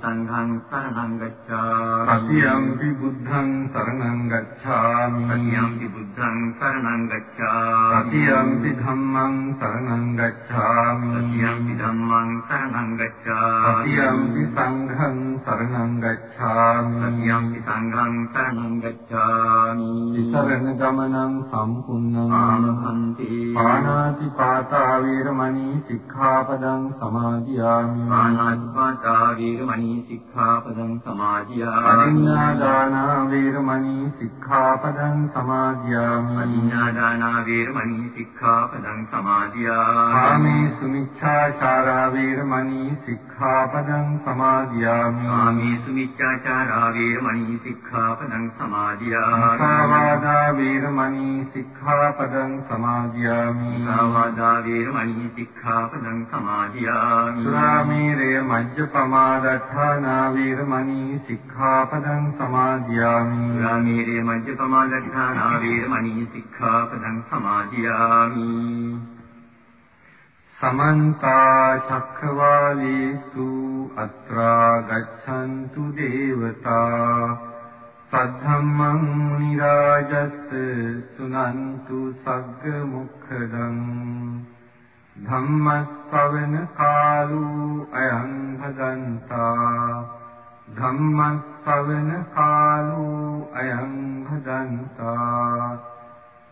සංඝං සරණං ගච්ඡාමි. සතියම්පි බුද්ධං සරණං ගච්ඡාමි. සංඝං සරණං ගච්ඡාමි। සතියම්පි ධම්මං සරණං ගච්ඡාමි। සතියම්පි ධම්මං සරණං ගච්ඡාමි। සතියම්පි සංඝං සරණං ගච්ඡාමි। සතියම්පි සංඝං සරණං ගච්ඡාමි। සරණ ගමනං සම්පූර්ණං ආමහන්ති පාණාති පාතා වීරමණී සික්ඛාපදං සමාදියාමි। පාණාති පාතා වීරමණී සික්ඛාපදං සමාදියාමි। අඤ්ඤාදානා වීරමණී සික්ඛාපදං සමාදියාමි। අදින්නාදානා වීරමණී සික්ඛාපදං සමාදියාමි. කාමේ සුමිච්ඡාචාරා වීරමණී සික්ඛාපදං සමාදියාමි. කාමේසු මිච්ඡාචාරා වීරමණී සික්ඛාපදං සමාදියාමි. මුසාවාදා වීරමණී සික්ඛාපදං සමාදියාමි. සාවාදා වීරමණී සික්ඛාපදං සමාදියාමි. සුරාමේරය මජ්ජපමාදඨානා වීරමණී සික්ඛාපදං සමාදියාමි. රාමීරේ මජ්ජපමා දක්ඛානා වීරමණී සික්ඛාපදං සමාදියාමි। සමන්ත චක්කවාලේසු අත්‍රා ගච්ඡන්තු දේවතා। සද්ධම්මං මුනි රාජස් සුනන්තු සග්ග මොක්ඛදං। ධම්මස්සවන කාලෝ අයං භදන්තා। ධම්මස්සවන කාලෝ අයං භදන්තා।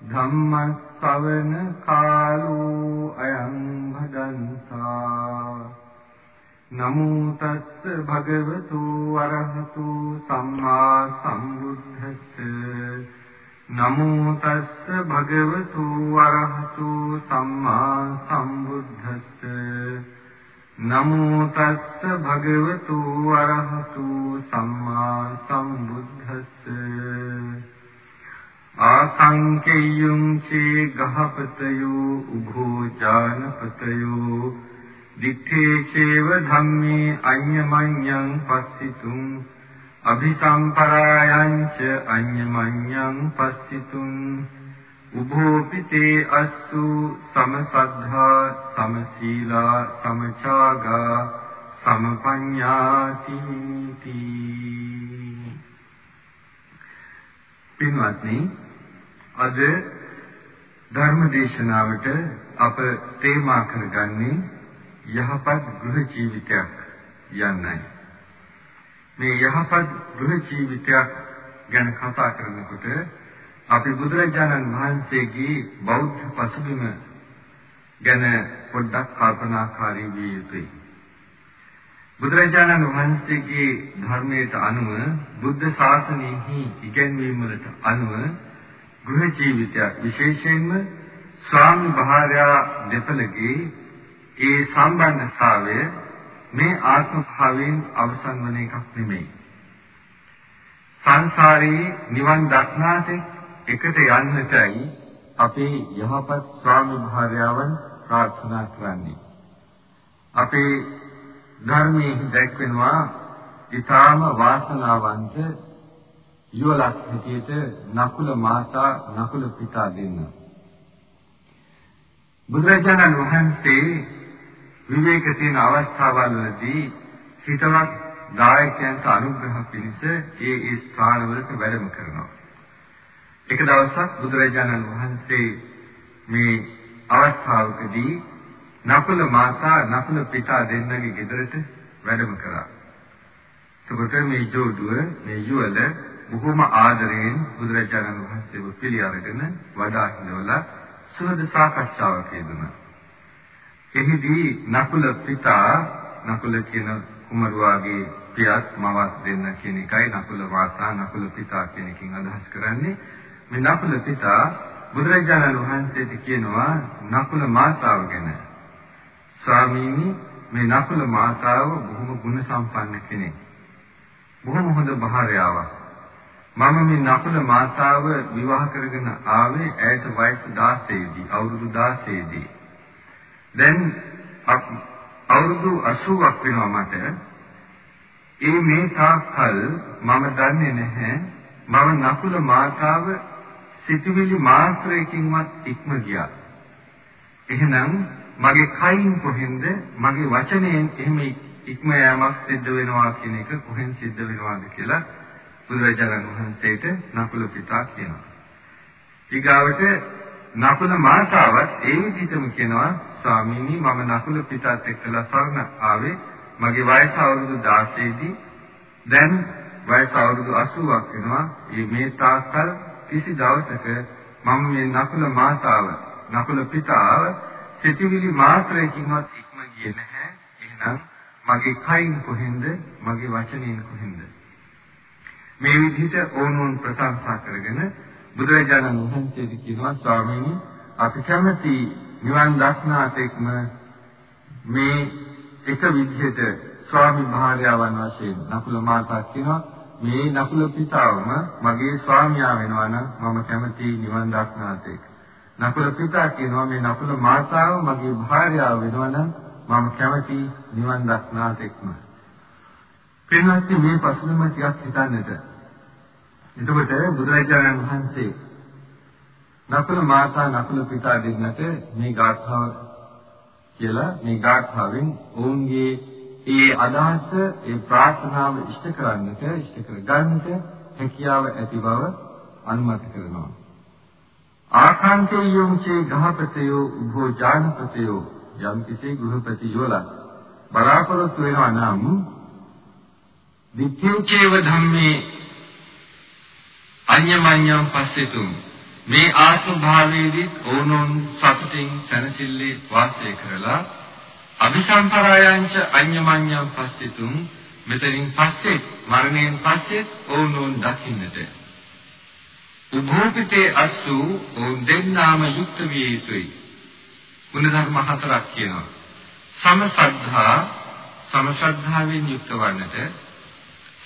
ධම්මස්සවන කාලෝ අයං භදන්තා නමෝ තස්ස භගවතු වරහතු සම්මා සම්බුද්දස්ස නමෝ තස්ස භගවතු වරහතු සම්මා සම්බුද්දස්ස නමෝ තස්ස භගවතු වරහතු සම්මා සම්බුද්දස්ස ආසංකේයුං චේ ගහපතයෝ උභෝ ජානපතයෝ දිත්තේ චේව ධම්මේ අඤ්ඤමඤ්ඤං පස්සිතුං අභිසම්පරායං ච අඤ්ඤමඤ්ඤං පස්සිතුං උභෝපි තේ අස්සු සමසද්ධා සමසීලා සමචාගා සමපඤ්ඤාති තී. පින්වත්නි අද ධර්ම දේශනාවට අප තේමා කරගන්නේ යහපත් ගෘහ ජීවිතයක් යන්නයි. මේ යහපත් ගෘහ ජීවිතයක් ගැන කතා කරනකොට අපි බුදුරජාණන් වහන්සේගේ බෞද්ධ පසුබිම ගැන පොඩ්ඩක් කල්පනාකාරී විය යුතුයි. බුදුරජාණන් වහන්සේගේ ධර්මයට අනුව බුද්ධ ශාසනයෙහි ඉගැන්වීම් වලට අනුව ගෘහ ජීවිතයක් විශේෂයෙන්ම ස්වාමි භාර්යා දෙපළගේ ඒ සම්බන්ධතාවය මේ ආත්ම භාවයෙන් අවසන් වන එකක් නෙමෙයි. සංසාරේ නිවන් දක්නාට එකට යන්නටයි අපේ යහපත් ස්වාමි භාර්යාවන් ප්‍රාර්ථනා කරන්නේ. අපේ ධර්මයේ දැක්වෙනවා ඊටාම වාසනාවන්ත යුවලක් හැටියට නකුල මාතා නකුල පිතා දෙන්න. බුදුරජාණන් වහන්සේ විවේක තියෙන අවස්ථාවවලදී හිතවත් දායකයන්ට අනුග්‍රහ පිණිස ඒ ඒ ස්ථානවලට වැඩම කරනවා. එක දවසක් බුදුරජාණන් වහන්සේ මේ අවස්ථාවකදී නකුල මාතා නකුල පිතා දෙන්නගේ ගෙදරට වැඩම කරා. එතකොට මේ ජෝඩුව මේ යුවල බොහොම ආදරයෙන් බුදුරජාණන් වහන්සේව පිළි අරගෙන වඩා හිඳවලා සුවද සාකච්ඡාවක් යෙදුණා. එහිදී නකුල පිතා නකුල කියන කුමරුවාගේ පියත් මවත් දෙන්න කියන එකයි නකුල වාසා නකුල පිතා කියන එකකින් අදහස් කරන්නේ. මේ නකුල පිතා බුදුරජාණන් වහන්සේට කියනවා නකුල මාතාව ගැන. ස්වාමීනි මේ නකුල මාතාව බොහොම ගුණ සම්පන්න කෙනෙක්. බොහොම හොඳ භාර්යාවක්. මම මේ නකුල මාතාව විවාහ කරගෙන ආවේ ඇයට වයස 16 දී අවුරුදු 16 දී. දැන් අවුරුදු 80ක් වෙනවා මට. ඒ මේ තාක්කල් මම දන්නේ නැහැ මම නකුල මාතාව සිතුවිලි මාත්‍රයකින්වත් ඉක්ම ගියා. එහෙනම් මගේ කයින් කොහෙන්ද මගේ වචනයෙන් එහෙම ඉක්ම යාමක් සිද්ධ වෙනවා කියන එක කොහෙන් සිද්ධ වෙනවද කියලා බුදුරජාණන් වහන්සේට නකුල පිතා කියනවා. ඊගාවට නකුල මාතාවත් ඒ විදිහටම කියනවා ස්වාමීනි මම නකුල පිතාත් එක්කලා සරණ ආවේ මගේ වයස අවුරුදු 16 දී දැන් වයස අවුරුදු 80ක් වෙනවා. මේ තාක්කල් කිසි දවසක මම මේ නකුල මාතාව නකුල පිතාව සිතවිලි මාත්‍රයකින්වත් ඉක්ම ගියේ නැහැ. එහෙනම් මගේ කයින් කොහෙන්ද? මගේ වචනයෙන් කොහෙන්ද? මේ විදිහට ඕනෝන් ප්‍රශංසා කරගෙන බුදුරජාණන් වහන්සේට කියනවා ස්වාමීනි අපි කැමති නිවන් දක්නාතෙක්ම මේ එක විදිහට ස්වාමි භාර්යාවන් වශයෙන් නකුල මාතා කියනවා මේ නකුල පිතාවම මගේ ස්වාමියා වෙනවා නම් මම කැමති නිවන් දක්නාතෙක්. නකුල පිතා කියනවා මේ නකුල මාතාව මගේ භාර්යාව වෙනවා නම් මම කැමති නිවන් දක්නාතෙක්ම. පින්වත්නි මේ පසුබිම ටිකක් හිතන්නට. එතකොට බුදුරජාණන් වහන්සේ නකුල මාතා නකුල පිතා දෙන්නට මේ ගාථාව කියලා මේ ගාථාවෙන් ඔවුන්ගේ ඒ අදහස ඒ ප්‍රාර්ථනාව ඉෂ්ට කරන්නට ඉෂ්ට කර ගන්නට හැකියාව ඇති බව අනුමත කරනවා. ආකාන්තේ යොංචේ ගහපතයෝ උභෝ ජානපතයෝ යම් කිසි ගෘහපති යෝලා බලාපොරොත්තු වෙනවා නම් දික්ඛේචේව ධම්මේ අඤ්ඤමඤ්ඤම් පස්සෙතුම් මේ ආත්ම භාවයේදී ඕනෝන් සතුටින් සැනසෙල්ලේ වාසය කරලා අபிසම්පරායංච අඤ්ඤමඤ්ඤම් පස්සෙතුම් මෙතනින් පස්සේ මරණයෙන් පස්සේ ඕනෝන් දකින්නට. උභෝපිතේ අස්සු ඕන් දෙන්නාම යුක්ත විය යුතුයි. ගුණධර්ම හතරක් කියනවා. සමසද්ධා සමසද්ධාවෙන් යුක්ත වන්නට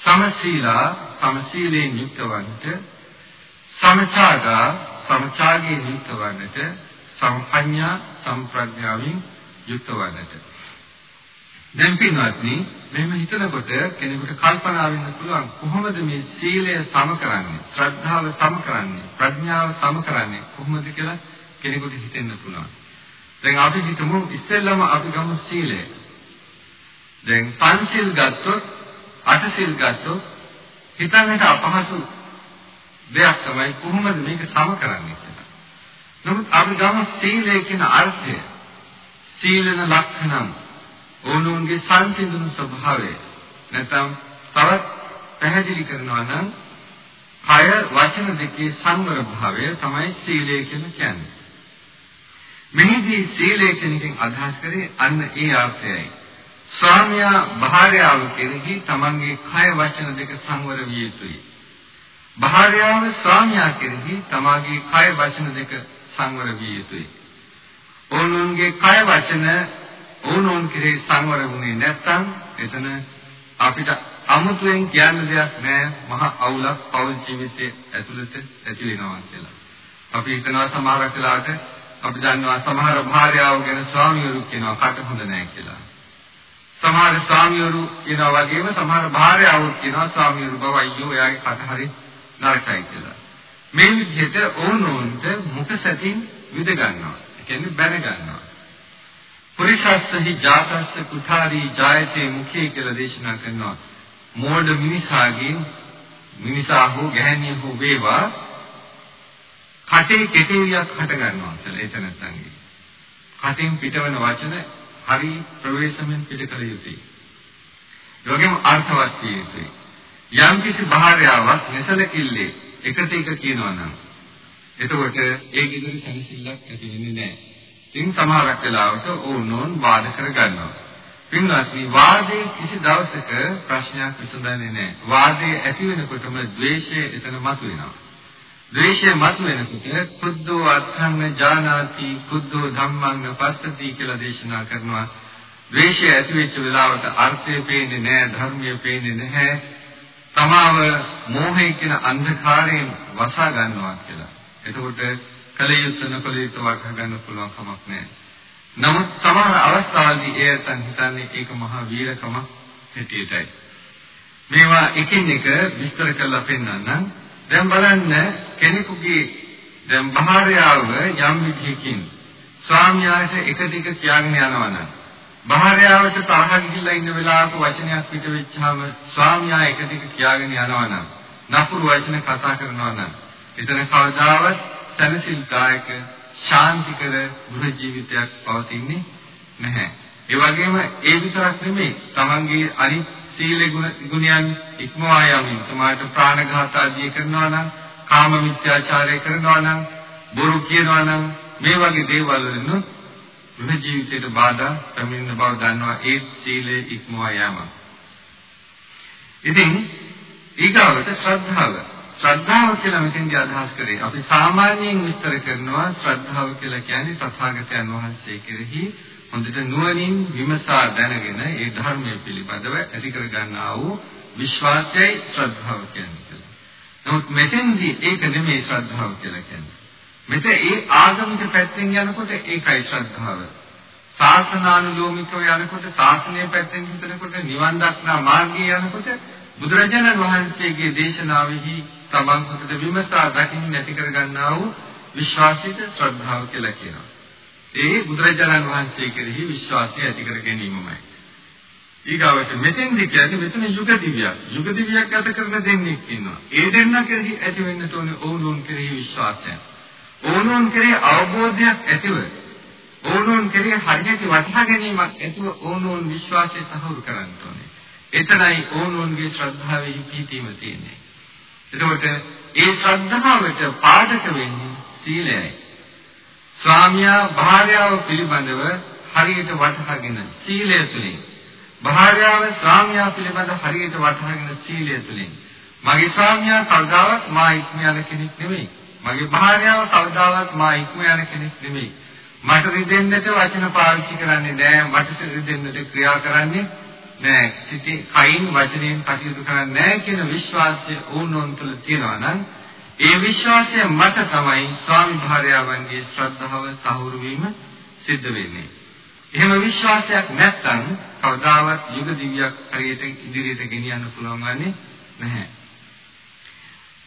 සමසීලා සමසීලයෙන් යුක්ත වන්නට සමචාගා සමචාගයෙන් යුක්ත වන්නට සම්පඤ්ඤා සම්ප්‍රඥාවෙන් යුක්ත වන්නට දැන් පින්වත්නි මෙහෙම හිතනකොට කෙනෙකුට කල්පනා වෙන්න පුළුවන් කොහොමද මේ සීලය සම කරන්නේ ශ්‍රද්ධාව සම කරන්නේ ප්‍රඥාව සම කරන්නේ කොහොමද කියලා කෙනෙකුට හිතෙන්න පුළුවන්. දැන් අපි හිතමු ඉස්සෙල්ලම අපි ගමු සීලය. දැන් පංචිල් ගත්තොත් අටසිල් ගත්තොත් හිතන්නට අපහසු දෙයක් තමයි කොහොමද මේක සම කරන්නේ කියලා. නමුත් අපි ගමු සීලය කියන අර්ථය සීලන ලක්ෂණම් ඕනෝන්ගේ සංසිඳුණු ස්වභාවය නැත්නම් තවත් පැහැදිලි කරනවා නම් කය වචන දෙකේ සංවර භාවය තමයි සීලය කියලා කියන්නේ. මෙහිදී සීලය කියන එකෙන් අදහස් කරේ අන්න ඒ අර්ථයයි. ස්වාමියා භාර්යාව කෙරෙහි තමන්ගේ කය වචන දෙක සංවර විය යුතුයි. භාර්යාව ස්වාමියා කෙරෙහි තමාගේ කය වචන දෙක සංවර විය යුතුයි. ඕනෝන්ගේ කය වචන ඕනෝන් කෙරෙහි සංවර වුණේ නැත්නම් එතන අපිට අමුතුවෙන් කියන්න දෙයක් නැහැ මහා අවුලක් පෞල් ජීවිතයේ ඇතුළත ඇති වෙනවා කියලා. අපි හිතනවා සමහරක් වෙලාවට අපි දන්නවා සමහර භාර්යාව ගැන ස්වාමියරු කියනවා කට හොඳ නැහැ කියලා. සමහර ස්වාමියරු කියනවා වගේම සමහර භාර්යාවෝ කියනවා ස්වාමියරු බව අයියෝ එයාගේ කට හරි නරකයි කියලා. මේ විදිහට ඕනෝන්ට මුඛ සැතින් විද ගන්නවා. ඒ කියන්නේ බැන ගන්නවා. පුරිසස්සහි ජාතස්ස කුඨාරී ජායතේ මුඛේ කියලා දේශනා කරනවා. මෝඩ මිනිසාගෙන් මිනිසා හෝ ගැහැණිය හෝ වේවා කටේ කෙටේවියක් හට ගන්නවා කියලා ඒක නැත්තන්ගේ. කටින් පිටවන වචන හරි ප්‍රවේශමෙන් පිට කළ යුතුයි. යෝගෙම අර්ථවත් විය යුතුයි. යම් කිසි භාර්යාවක් නැසලකිල්ලේ එකට එක කියනවා නම් එතකොට ඒ කිසිදු සැලසිල්ලක් ඇති වෙන්නේ නැහැ. ඉතින් සමහරක් වෙලාවට ඕනෝන් වාද කර ගන්නවා. පින්වත්නි වාදයේ කිසි දවසක ප්‍රශ්නයක් විසඳන්නේ නැහැ. වාදයේ ඇති වෙනකොටම ද්වේෂය එතන මතුවෙනවා. ද්වේෂය මතුවෙනකොට කුද්දෝ අත්ථං ජානාති කුද්දෝ ධම්මං පස්සති කියලා දේශනා කරනවා. ද්වේෂය ඇති වෙච්ච වෙලාවට අර්ථය පේන්නේ නැහැ, ධර්මය පේන්නේ නැහැ. තමාව මෝහය කියන අන්ධකාරයෙන් වසා ගන්නවා කියලා. එතකොට කලියුත් නොකලියුත් වටහා ගන්න පුළුවන් කමක් නැහැ. නමුත් සමහර අවස්ථාවලදී එයන් හිතන්නේ ඒක මහා වීරකම හැටියටයි. මේවා එකින් එක විස්තර කරලා පෙන්නන්නම්. දැන් බලන්න කෙනෙකුගේ දැන් භාර්යාව යම් විදිහකින් ස්වාමියාට එක දිග කියන්න යනවනම් භාර්යාවට තරහ ගිහිල්ලා ඉන්න වෙලාවක වචනයක් පිට වෙච්චාම ස්වාමියා එක දිග කියාගෙන යනවනම් නපුරු වචන කතා කරනවා නම් එතන කවදාවත් සැනසෙල්කායක ශාන්තිකර ගෘහ ජීවිතයක් පවතින්නේ නැහැ. ඒ වගේම ඒ විතරක් නෙමෙයි තමන්ගේ අනිත් සීල ගුණයන් ඉක්මවා යමින් සමාජ ප්‍රාණඝාත ආදී කරනවා නම් කාම මිත්‍යාචාරය කරනවා නම් බොරු කියනවා නම් මේ වගේ දේවල් වලින් ගෘහ ජීවිතයට බාධා පැමිණෙන බව දන්නවා ඒ සීලේ ඉක්මවා යාම. ඉතින් ඊගාවට ශ්‍රද්ධාව. ශ්‍රද්ධාව කියලා මෙතෙන්දී අදහස් කරේ අපි සාමාන්‍යයෙන් විස්තර කරනවා ශ්‍රද්ධාව කියලා කියන්නේ තථාගතයන් වහන්සේ කෙරෙහි හොඳට නුවණින් විමසා දැනගෙන ඒ ධර්මයේ පිළිබඳව ඇති කර ගන්නා වූ විශ්වාසයයි ශ්‍රද්ධාව කියන්නේ. නමුත් මෙතෙන්දී ඒක නෙමෙයි ශ්‍රද්ධාව කියලා කියන්නේ. මෙතන ඒ ආගමික පැත්තෙන් යනකොට ඒකයි ශ්‍රද්ධාව. ශාසනානුලෝමිකව යනකොට ශාසනීය පැත්තෙන් හිතනකොට නිවන් දක්නා මාර්ගයේ යනකොට බුදුරජාණන් වහන්සේගේ දේශනාවෙහි තමන් හොඳට විමසා දකින්න නැති කර ගන්නා වූ විශ්වාසීත ශ්‍රද්ධාව කියලා කියනවා. ඒ බුදුරජාණන් වහන්සේ කෙරෙහි විශ්වාසය ඇති කර ගැනීමමයි. ඊගාවට මෙතෙන්දි කියන්නේ මෙතන යුග දිව්‍යයක්. යුග දිව්‍යයක් ගත කරන දෙන්නෙක් ඉන්නවා. ඒ දෙන්න කෙරෙහි ඇති වෙන්න තෝරන ඕනෝන් කෙරෙහි විශ්වාසය. ඕනෝන් කෙරෙහි අවබෝධයක් ඇතිව ඕනෝන් කෙරෙහි හරියට වටහා ගැනීමක් ඇතිව ඕනෝන් විශ්වාසය තහවුරු කරන්න ඕනේ. එතනයි ඕනෝන්ගේ ශ්‍රද්ධාවේ පිහිටීම තියෙන්නේ. එතකොට ඒ ශ්‍රද්ධාවට පාදක වෙන්නේ සීලයයි. ස්වාමියා භාර්යාව පිළිබඳව හරියට වටහාගෙන සීලය තුලින් භාර්යාව ස්වාමියා පිළිබඳව හරියට වටහාගෙන සීලය තුලින් මගේ ස්වාමියා කවදාවත් මා ඉක්ම යන කෙනෙක් නෙමෙයි. මගේ භාර්යාව කවදාවත් මා ඉක්ම යන කෙනෙක් නෙමෙයි. මට රිදෙන්නට වචන පාවිච්චි කරන්නේ නෑ. මට රිදෙන්නට ක්‍රියා කරන්නේ නෑ. සිටි කයින් වචනයෙන් කටයුතු කරන්නේ නෑ කියන විශ්වාසය ඕනෝන් තුළ තියෙනවා නම් ඒ විශ්වාසය මත තමයි ස්වාමි භාර්යාවන්ගේ ශ්‍රද්ධාව සහවුරු වීම සිද්ධ වෙන්නේ. එහෙම විශ්වාසයක් නැත්නම් කවදාවත් යුග දිවියක් හරියට ඉදිරියට ගෙනියන්න පුළුවන් වන්නේ නැහැ.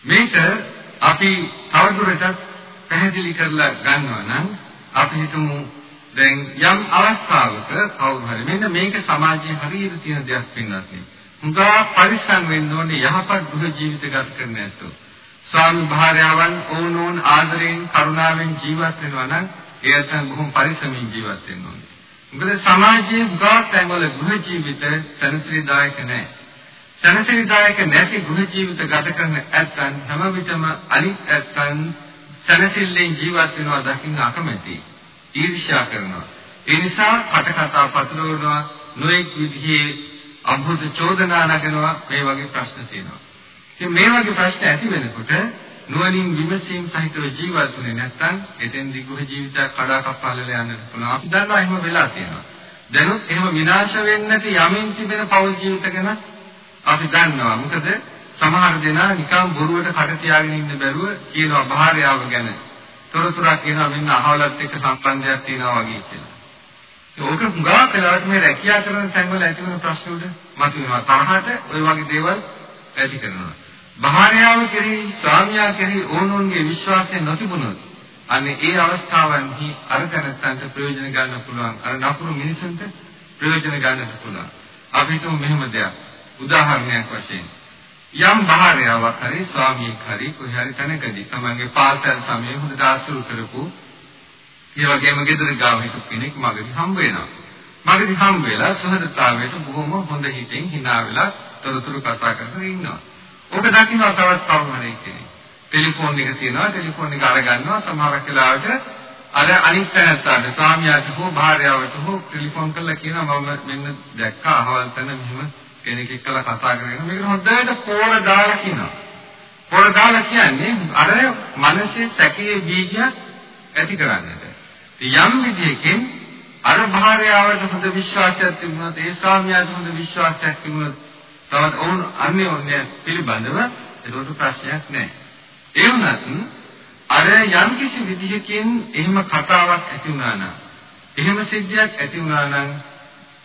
මේක අපි තවදුරටත් පැහැදිලි කරලා ගන්නවා නම් අපි හිතමු දැන් යම් අවස්ථාවක කවුරු හරි මෙන්න මේක සමාජයේ හරියට තියෙන දෙයක් වෙන්නත් නේ. හුඟා පරිස්සම් වෙන්න ඕනේ යහපත් ගෘහ ජීවිත ගත කරන්න ඇත්තෝ. ස්වාමි භාර්යාවන් ඕනෝන් ආදරයෙන් කරුණාවෙන් ජීවත් වෙනවා නම් ඒ අතන බොහොම පරිස්සමින් ජීවත් වෙන්න ඕනේ. මොකද සමාජයේ හුඟා තැන්වල ගෘහ ජීවිත සැනසීමදායක නැහැ. සැනසීමදායක නැති ගෘහ ජීවිත ගත කරන ඇත්තන් හැම විටම අනිත් ඇත්තන් සැනසෙල්ලෙන් ජීවත් වෙනවා දකින්න අකමැතියි. ඊර්ෂ්‍යා කරනවා. ඒ නිසා කටකතා පතුරවනවා නොඑක් විදිහේ අභුත චෝදනා නගනවා මේ වගේ ප්‍රශ්න තියෙනවා. ඉතින් මේ වගේ ප්‍රශ්න ඇති වෙනකොට නුවණින් විමසීම් සහිතව ජීවත් වෙන්නේ නැත්නම් එතෙන් දිගුහ ජීවිතයක් කඩාකප්පාලලා යන්නත් පුළුවන්. අපි දන්නවා එහෙම වෙලා තියෙනවා. දැනුත් එහෙම විනාශ වෙන්නේ නැති යමින් තිබෙන පෞල් ජීවිත ගැන අපි දන්නවා. මොකද සමහර දෙනා නිකම් බොරුවට කට තියාගෙන ඉන්න බැරුව කියනවා භාර්යාව ගැන. තොරතුරක් කියනවා මෙන්න අහවලත් එක්ක සම්බන්ධයක් තියෙනවා වගේ කියලා. ඒක හුඟා වෙලාවට මේ රැකියා කරන තැන්වල ඇති වෙන ප්‍රශ්න වලට මතුවෙනවා. තරහට ওই වගේ දේවල් ඇති කරනවා. භාර්යාව කෙරෙහි ස්වාමියා කෙරෙහි ඕනෝන්ගේ විශ්වාසය නොතිබුණොත් අනේ ඒ අවස්ථාවන්හි අර තැනත්තන්ට ප්‍රයෝජන ගන්න පුළුවන්. අර නපුරු මිනිසුන්ට ප්‍රයෝජන ගන්නට පුළුවන්. අපිට මෙහෙම දෙයක් උදාහරණයක් වශයෙන් යම් භාර්යාවක් හරි ස්වාමියෙක් හරි කොහේ හරි තැනකදී තමන්ගේ පාසල් සමයේ හොඳට ආසුරු කරපු ඒ වගේම ගෙදර ගාව හිටපු කෙනෙක් මගදී හම්බ වෙනවා. මගදී හම්බ වෙලා සුහදතාවයට බොහොම හොඳ හිතෙන් hina වෙලා තොරතුරු කතා කරගෙන ඉන්නවා. ඔබ දකින්න තවත් කවුරු හරි කෙනෙක්. ටෙලිෆෝන් එක තියෙනවා ටෙලිෆෝන් එක අරගන්නවා සමහරක් වෙලාවට අර අනිත් තැනට ස්වාමියාට හෝ භාර්යාවට හෝ ටෙලිෆෝන් කරලා කියනවා මම මෙන්න දැක්කා අහවල් තැන මෙහෙම කෙනෙක් එක්කලා කතා කරගෙන මේක හොඳට පොර දාලා කියනවා. පොර දාලා කියන්නේ අර මනසේ සැකයේ බීජයක් ඇති කරන්නට. යම් විදියකින් අර භාර්යාවට හොඳ විශ්වාසයක් තිබුණත් ඒ ස්වාමියාට හොඳ විශ්වාසයක් තිබුණත් තවත් ඔවුන් අන්‍යෝන්‍ය පිළිබඳව ඒකට ප්‍රශ්නයක් නැහැ. ඒ වුණත් අර යම් කිසි විදිහකින් එහෙම කතාවක් ඇති වුණා නම් එහෙම සිද්ධියක් ඇති වුණා නම්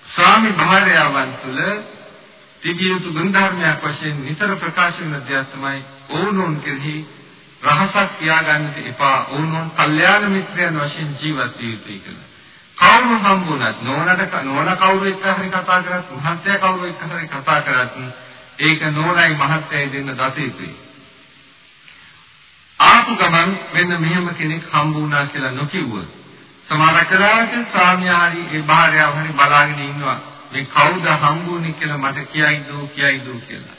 ස්වාමි භාර්යාවන් තුළ තිබිය යුතු ගුණධර්මයක් වශයෙන් නිතර ප්‍රකාශ වෙන දෙයක් තමයි ඕනෝන් කෙරෙහි රහසක් තියාගන්නට එපා ඕනෝන් කල්යාණ මිත්‍රයන් වශයෙන් ජීවත් විය යුතුයි කියලා. කවුරු හම්බුණත් නෝනට නෝන කවුරු එක්ක හරි කතා කරත් මහත්තයා කවුරු එක්ක හරි කතා කරත් ඒක නෝනයි මහත්තයයි දෙන්න දත යුතුයි. ආපු ගමන් මෙන්න මෙහෙම කෙනෙක් හම්බුණා කියලා නොකියුවොත් සමහර කරාට ස්වාමියාරි ඒ භාර්යාව හරි බලාගෙන ඉන්නවා මේ කවුද හම්බුනේ කියලා මට කියයිද කියයිද කියලා.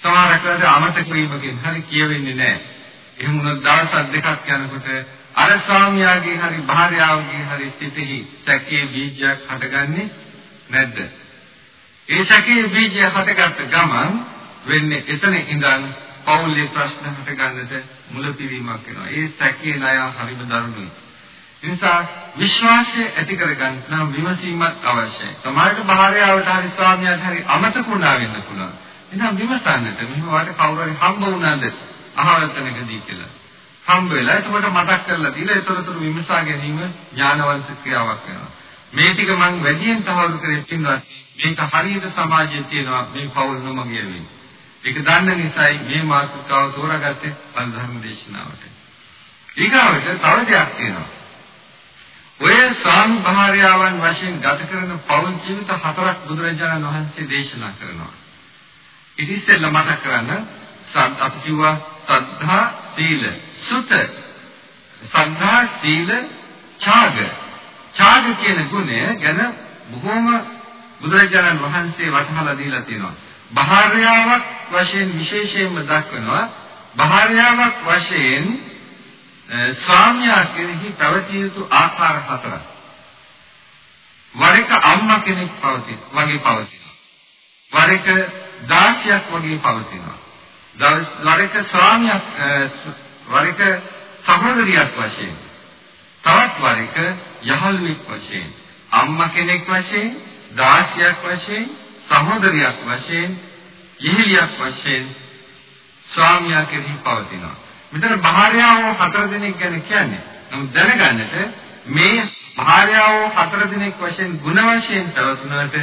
සමහර කරාට අමතක වීමකින් හරි කියවෙන්නේ නැහැ. එහෙම වුණොත් දවස් දෙකක් යනකොට අර ස්වාමියාගේ හරි භාර්යාවගේ හරි සිතෙහි සැකයේ බීජයක් හටගන්නේ නැද්ද? ඒ සැකයේ බීජය හටගත්ත ගමන් වෙන්නේ එතන ඉඳන් පෞල්‍ය ප්‍රශ්න හටගන්නට මුලපිරීමක් වෙනවා. ඒ සැකයේ ණය හරිම දරුණුයි. ඒ නිසා විශ්වාසය ඇති කරගන්න නම් විමසීමක් අවශ්‍යයි. සමාජයට භාර්යාවට හරි ස්වාමියාට හරි අමතක වුණා වෙන්න පුළුවන්. එහෙනම් විමසන්නට මෙහෙම වාට කවුරු හරි හම්බ වුණාද අහවල් තැනකදී කියලා. හම්බ වෙලා එතකොට මතක් කරලා දීලා ඒතරතුරු විමසා ගැනීම ඥානවන්ත ක්‍රියාවක් වෙනවා. මේ ටික මම වැඩියෙන් තහවුරු කරේ පින්වත් මේක හරියට සමාජයේ තියෙනවා මේ පෞල් නොමගිය වෙන්නේ. ඒක දන්න නිසායි මේ මාතෘකාව තෝරාගත්තේ පන්ධර්ම දේශනාවට. ඊගාවට තව දෙයක් තියෙනවා. ඔය ස්වාමි භාර්යාවන් වශයෙන් ගත කරන පෞල් ජීවිත හතරක් බුදුරජාණන් වහන්සේ දේශනා කරනවා. ඉතින් මතක් කරන්න අපි කිව්වා සද්ධා සීල සුත සද්ධා සීල ඡාග ඡාග කියන ගුණය ගැන බොහෝම බුදුරජාණන් වහන්සේ වටහලා දීලා තියෙනවා. භාර්යාවක් වශයෙන් විශේෂයෙන්ම දක්වනවා භාර්යාවක් වශයෙන් ස්වාමියා කෙරෙහි පැවතිය යුතු ආකාර හතරක්. වර එක අම්මා කෙනෙක් පවතින වගේ පවතිනවා. වර එක දාසියක් වගේ පවතිනවා. වර එක ස්වාමියක් වර එක සහෝදරියක් වශයෙන් තවත් වර එක යහළුවෙක් වශයෙන් අම්මා කෙනෙක් වශයෙන් දාසියක් වශයෙන් සහෝදරියක් වශයෙන් ඉහිලියක් වශයෙන් ස්වාමියා කෙරෙහි පවතිනවා. මෙතන භාර්යාවෝ හතර දෙනෙක් ගැන කියන්නේ. නමුත් දැනගන්නට මේ භාර්යාවෝ හතර දෙනෙක් වශයෙන් ಗುಣ වශයෙන් පැවතුනට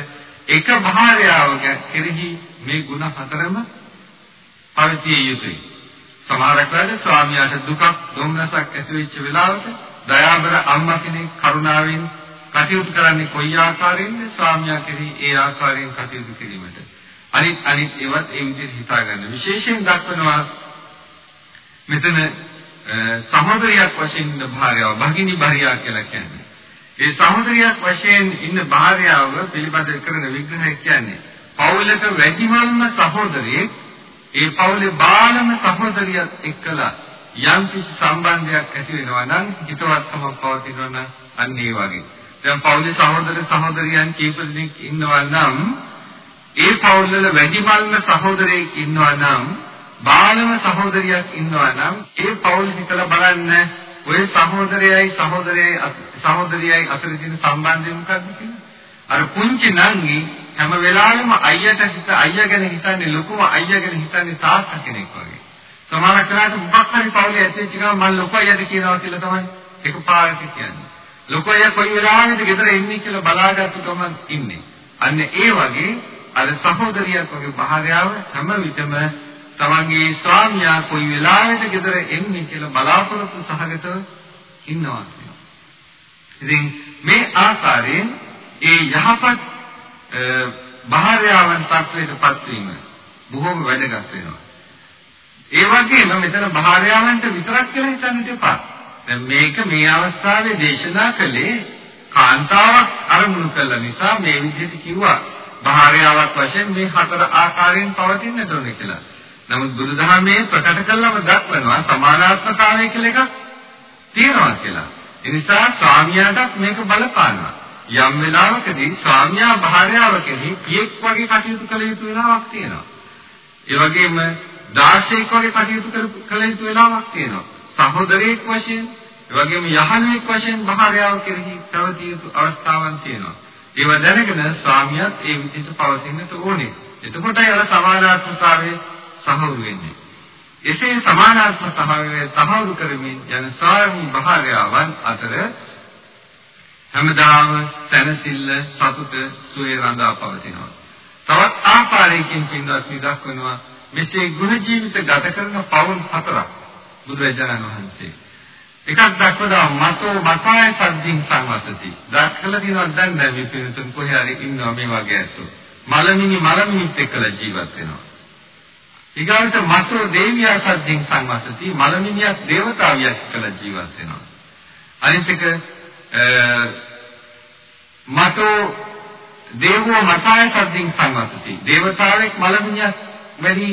එක භාර්යාවක කෙරෙහි මේ ಗುಣ හතරම පවතිය යුතුයි. සමහරක් වෙලාවට ස්වාමියාට දුකක් දුම්නසක් ඇති වෙච්ච වෙලාවට දයාබර අම්මා කෙනෙක් කරුණාවෙන් කටයුතු කරන්නේ කොයි ආකාරයෙන්ද? ස්වාමියා කෙරෙහි ඒ ආකාරයෙන් කටයුතු කිරීමට. අනිත් අනිත් ඒවත් ඒ විදිහට හිතා ගන්න විශේෂයෙන් දක්වනවා මෙතන සහෝදරියක් වශයෙන් ඉන්න භාර්යාව භගිනී භාර්යාව කියලා කියන්නේ. ඒ සහෝදරියක් වශයෙන් ඉන්න භාර්යාව පිළිබඳ කරන විග්‍රහය කියන්නේ පවුලක වැඩිමල්ම සහෝදරියෙක් ඒ පවුලේ බාලම සහෝදරියත් එක්කලා යම් කිසි සම්බන්ධයක් ඇති වෙනවා නම් හිතවත්කමක් පවතිනවා නම් අන්න ඒ වගේ දැන් පවුලේ සහෝදර සහෝදරියන් කීප දෙනෙක් ඉන්නවා නම් ඒ පවුල්වල වැඩිමල්ම සහෝදරයෙක් ඉන්නවා නම් බාලම සහෝදරියක් ඉන්නවා නම් ඒ පවුල් හිතලා බලන්න ඔය සහෝදරයයි සහෝදරයයි සහෝදරියයි අතර තියෙන සම්බන්ධය මොකක්ද කියලා. අර පුංචි නංගි හැම වෙලාවෙම අයියට හිත අයියා ගැන හිතන්නේ ලොකුම අයියා ගැන හිතන්නේ තාත්තා කෙනෙක් වගේ. සමහර කෙනාට මොකක් හරි පවුලේ ඇසෙච්ච ගමන් මම ලොකු අයියාද කියනවා කියලා තමයි එකපාරට කියන්නේ. ලොකු අයියා කොයි වෙලාවෙද ගෙදර එන්නේ කියලා බලාගත්තු ගමන් ඉන්නේ. අන්න ඒ වගේ අර සහෝදරියක් වගේ භාර්යාව හැම විටම තමන්ගේ ස්වාමියා කොයි වෙලාවෙද ගෙදර එන්නේ කියලා බලාපොරොත්තු සහගතව ඉන්නවා කියනවා. ඉතින් මේ ආකාරයෙන් ඒ යහපත් භාර්යාවන් තත්වයටපත් වීම බොහෝම වැදගත් වෙනවා. ඒ වගේම මෙතන භාර්යාවන්ට විතරක් කියලා හිතන්නට එපා. දැන් මේක මේ අවස්ථාවේ දේශනා කළේ කාන්තාවක් අරමුණු කළ නිසා මේ විදිහට කිව්වා. භාර්යාවක් වශයෙන් මේ හතර ආකාරයෙන් පවතින්නට ඕනේ කියලා. නමුත් බුදුදහමේ ප්‍රකට කළම දක්වනවා සමානාත්මතාවය කියලා එකක් තියෙනවා කියලා. ඒ නිසා ස්වාමියාටත් මේක බලපානවා. යම් වෙලාවකදී ස්වාමියා භාර්යාව කෙරෙහි පියෙක් වගේ කටයුතු කළ යුතු වෙලාවක් තියෙනවා. ඒ වගේම දාසයෙක් වගේ කටයුතු කළ යුතු වෙලාවක් තියෙනවා. සහෝදරයෙක් වශයෙන්, ඒ වගේම යහළුවෙක් වශයෙන් භාර්යාව කෙරෙහි පැවතිය යුතු අවස්ථාවන් තියෙනවා. ඒව දැනගෙන ස්වාමියාත් ඒ විදිහට පවතින්නට ඕනේ. එතකොටයි අර සමානාත්මතාවයේ සහවුරු වෙන්නේ. එසේ සමානාත්මතාවයේ සහවුරු කරමින් යන ස්වාමී භාර්යාවන් අතර හැමදාම සැනසෙල්ල සතුට සුවේ රඳා පවතිනවා. තවත් ආකාරයකින් පින්වත් දක්වනවා මෙසේ ගුණ ජීවිත ගත කරන පවුල් හතරක් බුදුරජාණන් වහන්සේ එකක් දක්වනවා මතෝ මතය සද්දින් සංවසති. දක්කලා දිනවක් දැන් දැන් මේ පිරිසුන් කොහේ හරි ඉන්නවා මේ වගේ ඇත්තෝ. මලමිනි මලමිනිත් එක්කලා ජීවත් වෙනවා. ඊගාවට මතෝ දේවියා සද්දින් සංවසති. මලමිනියක් දේවතාවියක් එක්කලා ජීවත් වෙනවා. අනිත් එක මතෝ දේවෝ මතය සද්දින් සංවසති. දේවතාවෙක් මලමිනියක් වැඩි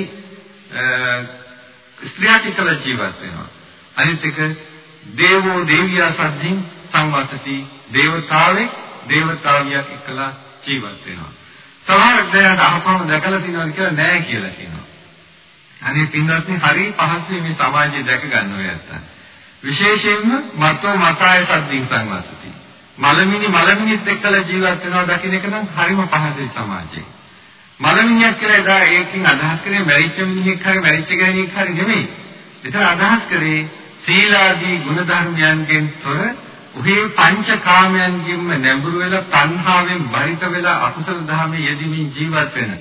ස්ත්‍රියක් එක්කලා ජීවත් වෙනවා. අනිත් එක දේවෝ දේවියා සද්දින් සංවසති දේවතාවෙක් දේවතාවියක් එක්කලා ජීවත් වෙනවා. සමහර දෙයක් අහපම දැකලා තියෙනවා කියලා නෑ කියලා කියනවා. අනේ පින්වත්නි හරි පහසුයි මේ සමාජය දැක ගන්න ඔය නැත්තම්. විශේෂයෙන්ම මතෝ මතය සද්දින් සංවසති. මලමිනි මලමිනිත් එක්කලා ජීවත් වෙනවා දකින්න එක නම් හරිම පහසුයි සමාජයේ. මලමිනියක් කියලා එදා ඒකින් අදහස් කරේ මැරිච්ච මිනිහෙක් හරි මැරිච්ච කෙනෙක් හරි නෙමෙයි. ඒතර අදහස් කරේ සීලාදී ගුණධර්මයන්ගෙන් තොර උහේ පංචකාමයන්ගෙන්ම නැඹුරු වෙලා තණ්හාවෙන් බරිත වෙලා අකුසල ධර්මයේ යෙදීමින් ජීවත් වෙන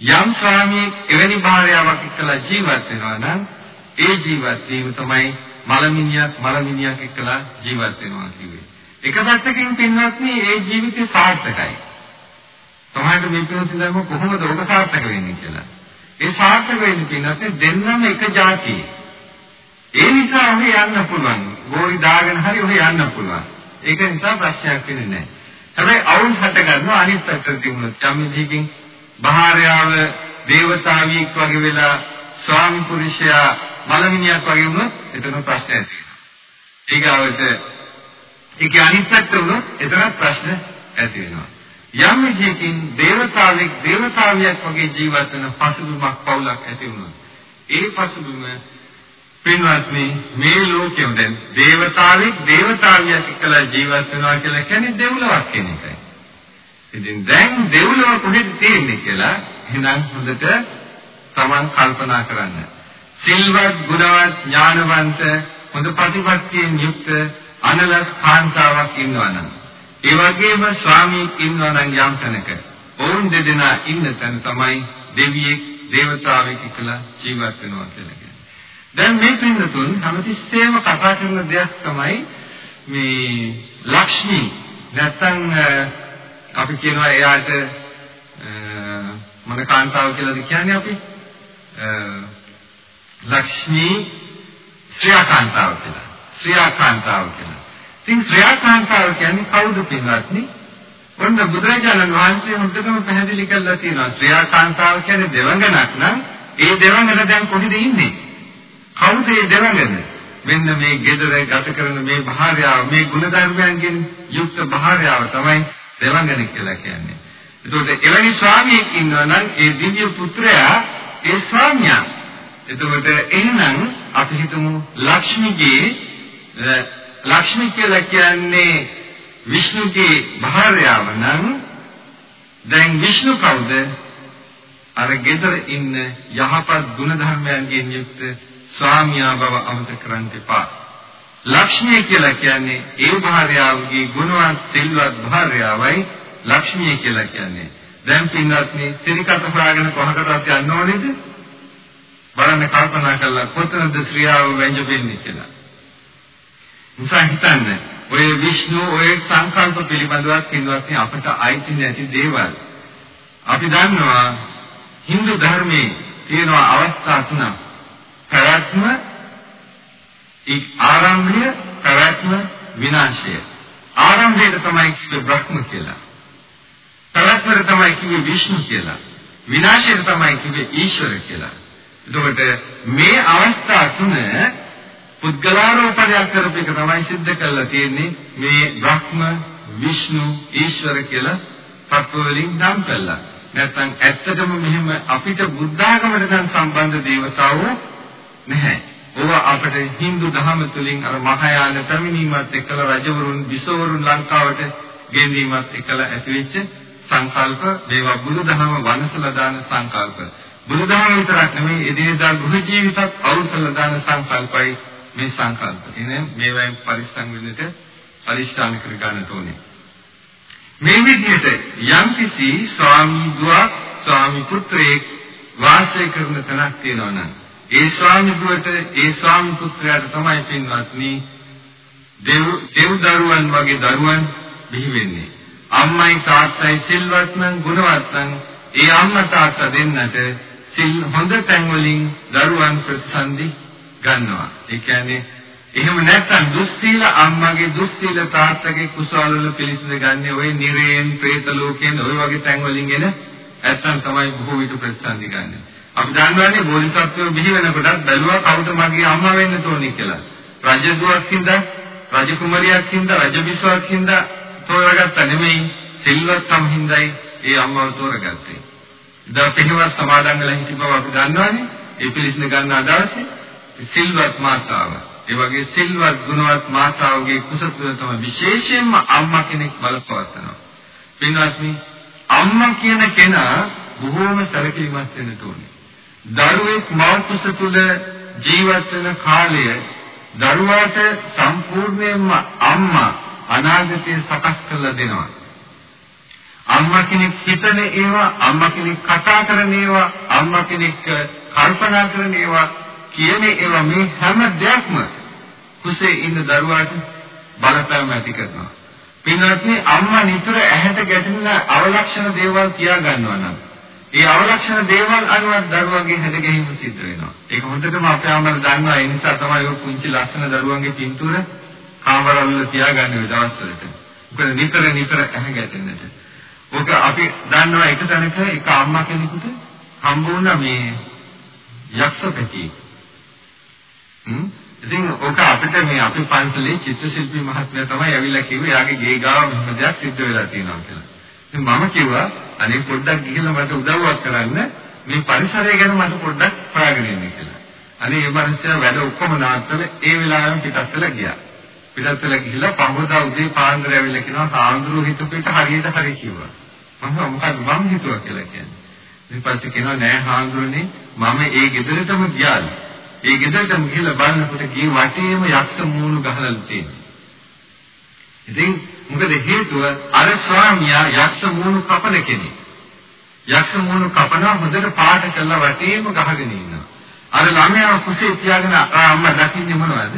යම් ස්වාමීන් එවැනි භාර්යාවක් එක්කලා ජීවත් වෙනවා නම් ඒ ජීවත් වීම තමයි මලමිනියක් මලමිනියක් එක්කලා ජීවත් වෙනවා කියන්නේ. එක පැත්තකින් පින්වත්නි ඒ ජීවිතය සාර්ථකයි. තමයි මේ පින්වත්නි දැන් කොහොමද ඔබ සාර්ථක වෙන්නේ කියලා. ඒ සාර්ථක වෙන්නේ පින්වත්නි දෙන්නම එක જાතියේ ඒ නිසා ඔහි යන්න පුළුවන්. ගෝරි දාගෙන හරි ඔහි යන්න පුළුවන්. ඒක නිසා ප්‍රශ්නයක් වෙන්නේ නැහැ. හැබැයි අවුල් හට ගන්නවා අනිත් පැත්තට තිබුණොත් චම්මිදීකින් බහාරයාව දේවතාවියෙක් වගේ වෙලා ස්වාමි පුරුෂයා මලමිනියක් වගේ වුණොත් එතන ප්‍රශ්නයක් තියෙනවා. ඊගාවට ඒක අනිත් පැත්ත වුණොත් එතන ප්‍රශ්න ඇති වෙනවා. යම් විදියකින් දේවතාවෙක් දේවතාවියක් වගේ ජීවත් වෙන පසුබිමක් පවුලක් ඇති වුණොත් ඒ පසුබිම පින්වත්නි මේ ලෝකෙම දැන් දේවතාවෙක් දේවතාවියක් එක්කලා ජීවත් වෙනවා කියලා කියන්නේ දෙව්ලොවක් කියන එකයි. ඉතින් දැන් දෙව්ලොව කොහෙද තියෙන්නේ කියලා එහෙනම් හොඳට Taman කල්පනා කරන්න. සිල්වත්, ගුණවත්, ඥානවන්ත, හොඳ ප්‍රතිපත්තියෙන් යුක්ත අනලස් කාන්තාවක් ඉන්නවනම් ඒ වගේම ස්වාමීක් ඉන්නවනම් යම් තැනක ඔවුන් දෙදෙනා ඉන්න තැන තමයි දෙවියෙක්, දේවතාවෙක් කියලා ජීවත් වෙනවා කියලා. දැන් මේ පින්නතුන් හැමතිස්සෙම කතා කරන දෙයක් තමයි මේ ලක්ෂ්මී නැත්තම් අපි කියනවා එයාට මොන කාන්තාව කියලාද කියන්නේ අපි ලක්ෂ්මී ශ්‍රියාකාන්තාව කියලා. ශ්‍රියාකාන්තාව කියලා. ඉතින් ශ්‍රියාකාන්තාව කියන්නේ කවුද පින්වත්නි? ඔන්න බුදුරජාණන් වහන්සේ හොඳටම පැහැදිලි කරලා තියෙනවා. ශ්‍රියාකාන්තාව කියන්නේ දෙවඟනක් නම් ඒ දෙවඟන දැන් කොහෙද ඉන්නේ? කවුද මේ දෙවඟන? මෙන්න මේ gedara ගත කරන මේ භාර්යාව මේ ගුණධර්මයන්ගෙන් යුක්ත භාර්යාව තමයි දෙවඟන කියලා කියන්නේ. එතකොට එවැනි ස්වාමියෙක් ඉන්නවා නම් ඒ දිව්‍ය පුත්‍රයා ඒ ස්වාමියා. එතකොට එහෙනම් අපි හිතමු ලක්ෂ්මීගේ ලක්ෂ්මී කියලා කියන්නේ විෂ්ණුගේ භාර්යාව නම් දැන් විෂ්ණු කවුද? අර gedara ඉන්න යහපත් ගුණධර්මයන්ගෙන් යුක්ත ස්වාමියා බව අමතක කරන්න එපා. ලක්ෂ්මිය කියලා කියන්නේ ඒ භාර්යාවගේ ගුණවත් සිල්වත් භාර්යාවයි ලක්ෂ්මිය කියලා කියන්නේ. දැන් පින්වත්නි සිරිකත හොයාගෙන කොහකටවත් යන්න ඕනේද? බලන්න කල්පනා කරලා කොතනද ශ්‍රියාව වැංජෙන්නේ කියලා. නිසා හිතන්න ඔය විෂ්ණු ඔය සංකල්ප පිළිබඳව පින්වත්නි අපට අයිති නැති දේවල්. අපි දන්නවා Hindu ධර්මයේ තියෙන අවස්ථා තුනක්. පැවැත්ම ආරම්භය පැවැත්ම විනාශය ආරම්භයට තමයි කිව්වේ බ්‍රහ්ම කියලා පැවැත්මට තමයි කිව්වේ විෂ්ණු කියලා විනාශයට තමයි කිව්වේ ඊශ්වර කියලා එතකොට මේ අවස්ථා තුන පුද්ගලාරෝපණයක් කරපු එක තමයි सिद्ध කරලා තියෙන්නේ මේ බ්‍රහ්ම විෂ්ණු ඊශ්වර කියලා තත්ත්ව වලින් නම් කළා නැත්නම් ඇත්තටම මෙහෙම අපිට බුද්ධාගමට නම් සම්බන්ධ දේවතාවෝ නැහැ. ඕවා අපිට Hindu ධර්ම තුලින් අර මහායාන පැමිණීමත් එක්කලා රජවරුන් විසවරුන් ලංකාවට ගෙන්වීමත් එක්කලා ඇතිවෙච්ච සංකල්ප මේවා බුදුදහම වනසලා දාන සංකල්ප. බුදුදහම විතරක් නෙමෙයි එදිනෙදා ගෘහ ජීවිතත් අවුල්කලා දාන සංකල්පයි මේ සංකල්ප. එනේ මේවායින් පරිස්සම් වෙන්නට පරිශ්‍රාම කර ගන්නට ඕනේ. මේ විදිහට යම්කිසි ස්වාමී දුවක් ස්වාමී පුත්‍රයෙක් වාසය කරන තැනක් තියෙනවා නම් ඒ ස්වාමී දුවට ඒ ස්වාමී පුත්‍රයාට තමයි පින්වත්නි දෙව් දෙව් දරුවන් වගේ දරුවන් බිහි වෙන්නේ. අම්මයි තාත්තයි සිල්වත් නම් ගුණවත් නම් ඒ අම්මා තාත්තා දෙන්නට සිල් හොඳ තැන් වලින් දරුවන් ප්‍රතිසන්දි ගන්නවා. ඒ කියන්නේ එහෙම නැත්නම් දුස්සීල අම්මගේ දුස්සීල තාත්තගේ කුසල වල පිළිසිඳ ගන්න ඔය නිරේන් പ്രേත ලෝකයෙන් ඔය වගේ තැන් වලින් එන නැත්නම් තමයි බොහෝ විට ප්‍රතිසන්දි ගන්න. අපි දන්නවනේ බෝධිසත්වෝ බිහි වෙනකොටත් බැලුවා කවුද මගේ අම්මා වෙන්න තෝරන්නේ කියලා. රජදුවක් හින්දා, රජකුමරියක් හින්දා, රජබිසවක් හින්දා තෝරගත්ත නෙමෙයි සිල්වත්කම් හින්දායි ඒ අම්මව තෝරගත්තේ. ඉතින් පිළිවෙත් සමාදන් වෙලා හිටි බව අපි දන්නවනේ. ඒ පිළිසින ගන්න අදවසේ සිල්වත් මාතාව. ඒ වගේ සිල්වත් ගුණවත් මාතාවගේ කුසල තමයි විශේෂයෙන්ම අම්මා කෙනෙක් බලපවත්නවා. පින්වත්නි අම්මා කියන කෙනා බොහෝම සැලකිලිමත් වෙන්න ඕනේ. දරුවෙක් මව්කුස තුල ජීවත් වෙන කාලය දරුවාට සම්පූර්ණයෙන්ම අම්මා අනාගතය සකස් කරලා දෙනවා. අම්මා කෙනෙක් හිතන ඒවා, අම්මා කෙනෙක් කතා කරන ඒවා, අම්මා කෙනෙක් කල්පනා කරන ඒවා කියන ඒවා මේ හැම දෙයක්ම කුසේ ඉන්න දරුවාට බලපෑම ඇති කරනවා. පින්වත්නි අම්මා නිතර ඇහැට ගැටෙන අවලක්ෂණ දේවල් කියා ගන්නවා නම් ඒ අවලක්ෂණ දේවල් අනුව දරුවන්ගේ හැඩ ගැහිම සිද්ධ වෙනවා. ඒක හොඳටම අපේ අම්මලා දන්නවා. ඒ නිසා තමයි ඔය පුංචි ලස්සන දරුවන්ගේ පින්තූර කාමරවල තියාගන්න ඔය දවස්වලට. මොකද නිතර නිතර ඇහැ ගැටෙන්නට. ඕක අපි දන්නවා එක තැනක එක අම්මා කෙනෙකුට හම්බ වුණා මේ යක්ෂපති. හ්ම් ඉතින් ඕක අපිට මේ අපි පන්සලේ චිත්‍රශිල්පී මහත්මයා තමයි ඇවිල්ලා කිව්වේ යාගේ ගේ ගාව මෙහෙම දෙයක් සිද්ධ වෙලා තියෙනවා කියලා. ඉතින් මම කිව්වා අනේ පොඩ්ඩක් ගිහලා මට උදව්වක් කරන්න මේ පරිසරය ගැන මට පොඩ්ඩක් හොයාගෙන ඉන්න කියලා. අනේ මේ මිනිස්සයා වැඩ ඔක්කොම නවත්තලා ඒ වෙලාවෙම පිටත් වෙලා ගියා. පිටත් වෙලා ගිහිල්ලා පහවදා උදේ පාන්දර ඇවිල්ලා කියනවා සාඳුරු හිතපේට හරියට හරි කිව්වා. මම මොකක්ද මම හිතුවා කියලා කියන්නේ. ඊට පස්සේ කියනවා නෑ හාමුදුරනේ මම ඒ ගෙදරටම ගියාලු. ඒ ගෙදරටම ගිහලා බලනකොට ගේ වටේම යක්ෂ මූණු ගහලා තියෙනවා. ඉතින් මොකද හේතුව අර ස්වාමියා යක්ෂ මූණු කපන කෙනෙක්. යක්ෂ මූණු කපනවා හොඳට පාට කරලා වටේම ගහගෙන ඉන්නවා. අර ළමයා කුසේ තියාගෙන අම්මා දකින්නේ මොනවද?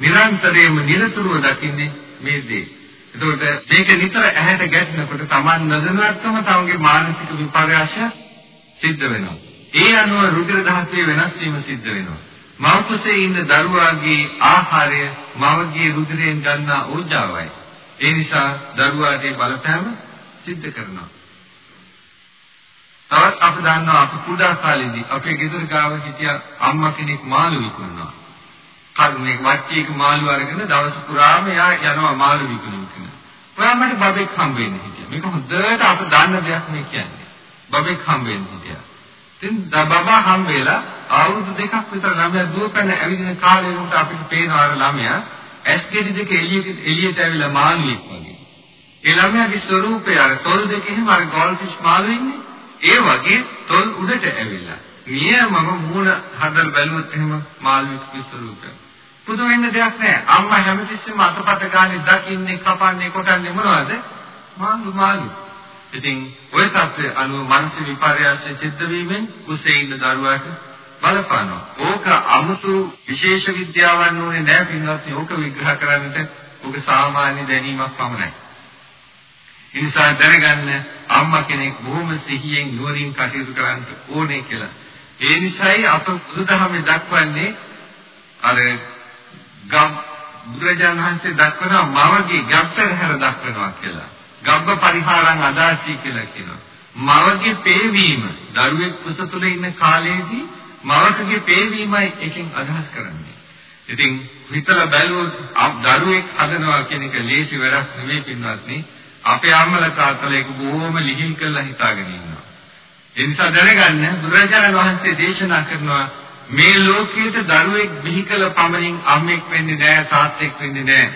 නිරන්තරයෙන්ම නිරතුරුව දකින්නේ මේ දේ. එතකොට මේක නිතර ඇහැට ගැටෙනකොට Taman නදනවත්වම තමගේ මානසික විපර්යාසය සිද්ධ වෙනවා. ඒ අනුව රුධිර දහසේ වෙනස් වීම සිද්ධ වෙනවා. මව කුසේ ඉන්න දරුවාගේ ආහාරය මවගේ රුධිරයෙන් ගන්නා ඕජාවයි. ඒ නිසා දරුවාගේ බලපෑම සිද්ධ කරනවා. තවත් අපි දන්නවා අපි කුඩා කාලේදී අපේ ගෙදර ගාව හිටිය අම්මා කෙනෙක් මාළු විකුණනවා. කර්මයේ වට්ටියක මාළු අරගෙන දවස පුරාම එයා යනවා මාළු විකුණන. ඔයාමට බබෙක් හම්බ වෙන්නේ හිටියා. මේක හොඳට අප දන්න දෙයක් මේ කියන්නේ. බබෙක් හම්බ වෙන්නේ හිටියා. ඉතින් බබා හම්බ වෙලා අවුරුදු දෙකක් විතර ළමයා දුවපැන ඇවිදින කාලේ උන්ට අපිට පේනවා අර ළමයා ඇස් ගෙඩි දෙක එළියට එළියට ඇවිල්ලා මාළුවෙක් වගේ. ඒ ළමයාගේ ස්වරූපය අර තොල් දෙකේම අර ගෝල්ෆිෂ් මාළු ඉන්නේ. ඒ වගේ තොල් උඩට ඇවිල්ලා. මියමම මූණ හදලා බැලුවොත් එහෙම මාළුවෙක්ගේ ස්වරූපය. පුදු වෙන්න දෙයක් නැහැ. අම්මා හැමතිස්සෙම අතපත ගානේ දකින්නේ, කපන්නේ, කොටන්නේ මොනවද? මාළු මාළු. ඉතින් ওই තත්ත්වය අනුව මානසික විපර්යාසය සිද්ධ වීමෙන් කුසේ ඉන්න දරුවාට බලපානවා. ඕක අමුතු විශේෂ විද්‍යාවන් ඕනේ නැහැ පින්වත්නි. ඕක විග්‍රහ කරන්නට ඕක සාමාන්‍ය දැනීමක් පමණයි. ඒ නිසා දැනගන්න අම්මා කෙනෙක් බොහොම සිහියෙන් නුවණින් කටයුතු කරන්න ඕනේ කියලා. ඒ නිසායි අප බුදුදහමේ දක්වන්නේ අර ගම් බුදුරජාණන් වහන්සේ දක්වනවා මවගේ ගැප්තරහැර දක්වනවා කියලා. ගබ්බ පරිහාරං අදාසී කියලා කියනවා. මවගේ පේවීම දරුවෙක් කුස තුල ඉන්න කාලයේදී මවකගේ පේවීමයි එකෙන් අදහස් කරන්නේ. ඉතින් හිතලා බැලුවොත් දරුවෙක් හදනවා කියන එක ලේසි වැඩක් නෙවෙයි පින්වත්නි. අපේ අම්මලා තාත්තලා ඒක බොහොම ලිහිල් කරලා හිතාගෙන ඉන්නවා. ඒ නිසා දැනගන්න බුදුරජාණන් වහන්සේ දේශනා කරනවා මේ ලෝකයේ දරුවෙක් බිහි කළ පමණින් අම්මෙක් වෙන්නේ නැහැ තාත්තෙක් වෙන්නේ නැහැ.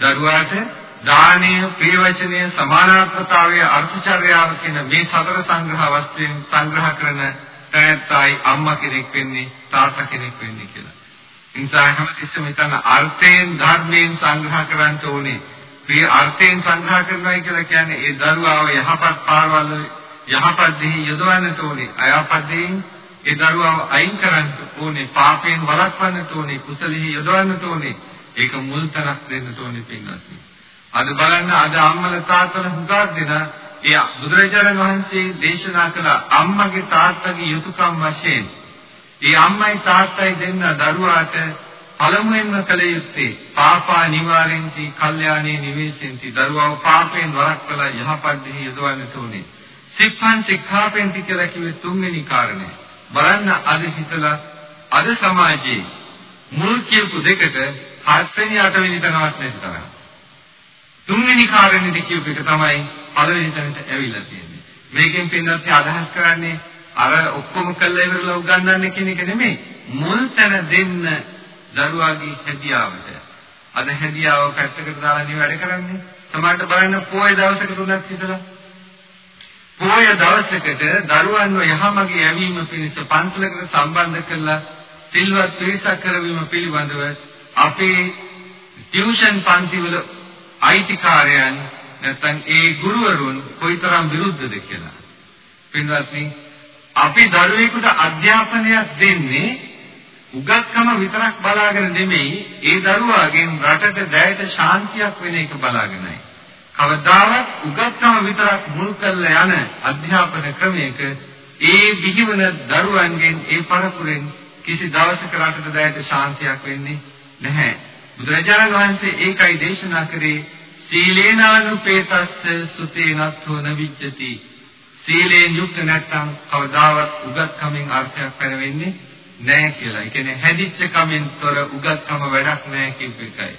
දරුවාට දානීය, ප්‍රේවචනීය, සමානාත්මතාවයේ අර්ථචර්යාව කියන මේ සතර සංග්‍රහ වස්තුවෙන් සංග්‍රහ කරන තැනැත්තයි අම්මා කෙනෙක් වෙන්නේ, තාත්තා කෙනෙක් වෙන්නේ කියලා. නිසා හැමතිස්සෙම හිතන අර්ථයෙන් ධර්මයෙන් සංග්‍රහ කරන්න ඕනේ. මේ අර්ථයෙන් සංග්‍රහ කරනවා කියලා කියන්නේ ඒ දරුවාව යහපත් පාරවල් යහපත් දෙහි යොදවන්නට ඕනේ. අයහපත් දෙයින් ඒ දරුවාව අයින් කරන්න ඕනේ. පාපයෙන් වළක්වන්නට ඕනේ. කුසලෙහි යොදවන්නට ඕනේ. ඒක මුල් තරක් දෙන්න ඕනේ පින්වත්නි. අද බලන්න අද අම්මල තාත්තල හුඟක් දෙනා ඒ බුදුරජාණන් වහන්සේ දේශනා කළ අම්මගේ තාත්තගේ යුතුයකම් වශයෙන් ඒ අම්මයි තාත්තයි දෙන්න දරුවාට පළමුවෙන්ම කළ යුත්තේ පාපා නිවාරෙන්ති කල්යාණේ නිවේසෙන්ති දරුවාව පාපයෙන් වළක්වලා යහපත් දෙහි යොදවන්නට ඕනේ. සික්ඛං සික්ඛාපෙන්ති කියලා කිව්වේ තුන්වෙනි කාරණය. බලන්න අද හිතලා අද සමාජයේ මුල් කියපු දෙකට හත්වෙනි අටවෙනි තනවත් නැති තරම්. තුන්වෙනි කාරණේදී කියපු එක තමයි පළවෙනි තැනට ඇවිල්ලා තියෙන්නේ. මේකෙන් පින්නත් අදහස් කරන්නේ අර ඔක්කොම කළා ඉවරලා උගන්වන්න කියන එක නෙමෙයි. මුල් තැන දෙන්න දරුවාගේ හැදියාවට. අද හැදියාව පැත්තකට දාලා නේ වැඩ කරන්නේ. සමහරට බලන්න පොයේ දවසක තුනක් හිටලා. පොයේ දවසකට දරුවන්ව යහමගේ යැවීම පිණිස පන්සලකට සම්බන්ධ කරලා සිල්වත් පිරිසක් කරවීම පිළිබඳව අපේ ටියුෂන් පන්තිවල අයිතිකාරයන් නැත්නම් ඒ ගුරුවරුන් කොයිතරම් විරුද්ධද කියලා. පින්වත්නි අපි දරුවෙකුට අධ්‍යාපනයක් දෙන්නේ උගත්කම විතරක් බලාගෙන නෙමෙයි ඒ දරුවාගෙන් රටට දැයට ශාන්තියක් වෙන එක බලාගෙනයි. කවදාවත් උගත්කම විතරක් මුල් කරලා යන අධ්‍යාපන ක්‍රමයක ඒ බිහිවන දරුවන්ගෙන් ඒ පරපුරෙන් කිසි දවසක රටට දැයට ශාන්තියක් වෙන්නේ නැහැ. බුදුරජාණන් වහන්සේ ඒකයි දේශනා කරේ සීලේනානුපේතස්ස සුතේනත්ථෝ නවිච්ඡති සීලයෙන් යුක්ත නැත්නම් කවදාවත් උගත්කමින් අර්ථයක් පැනවෙන්නේ නැහැ කියලා. ඒ කියන්නේ හැදිච්ච කමින් තොර උගත්කම වැඩක් නැහැ කියප එකයි.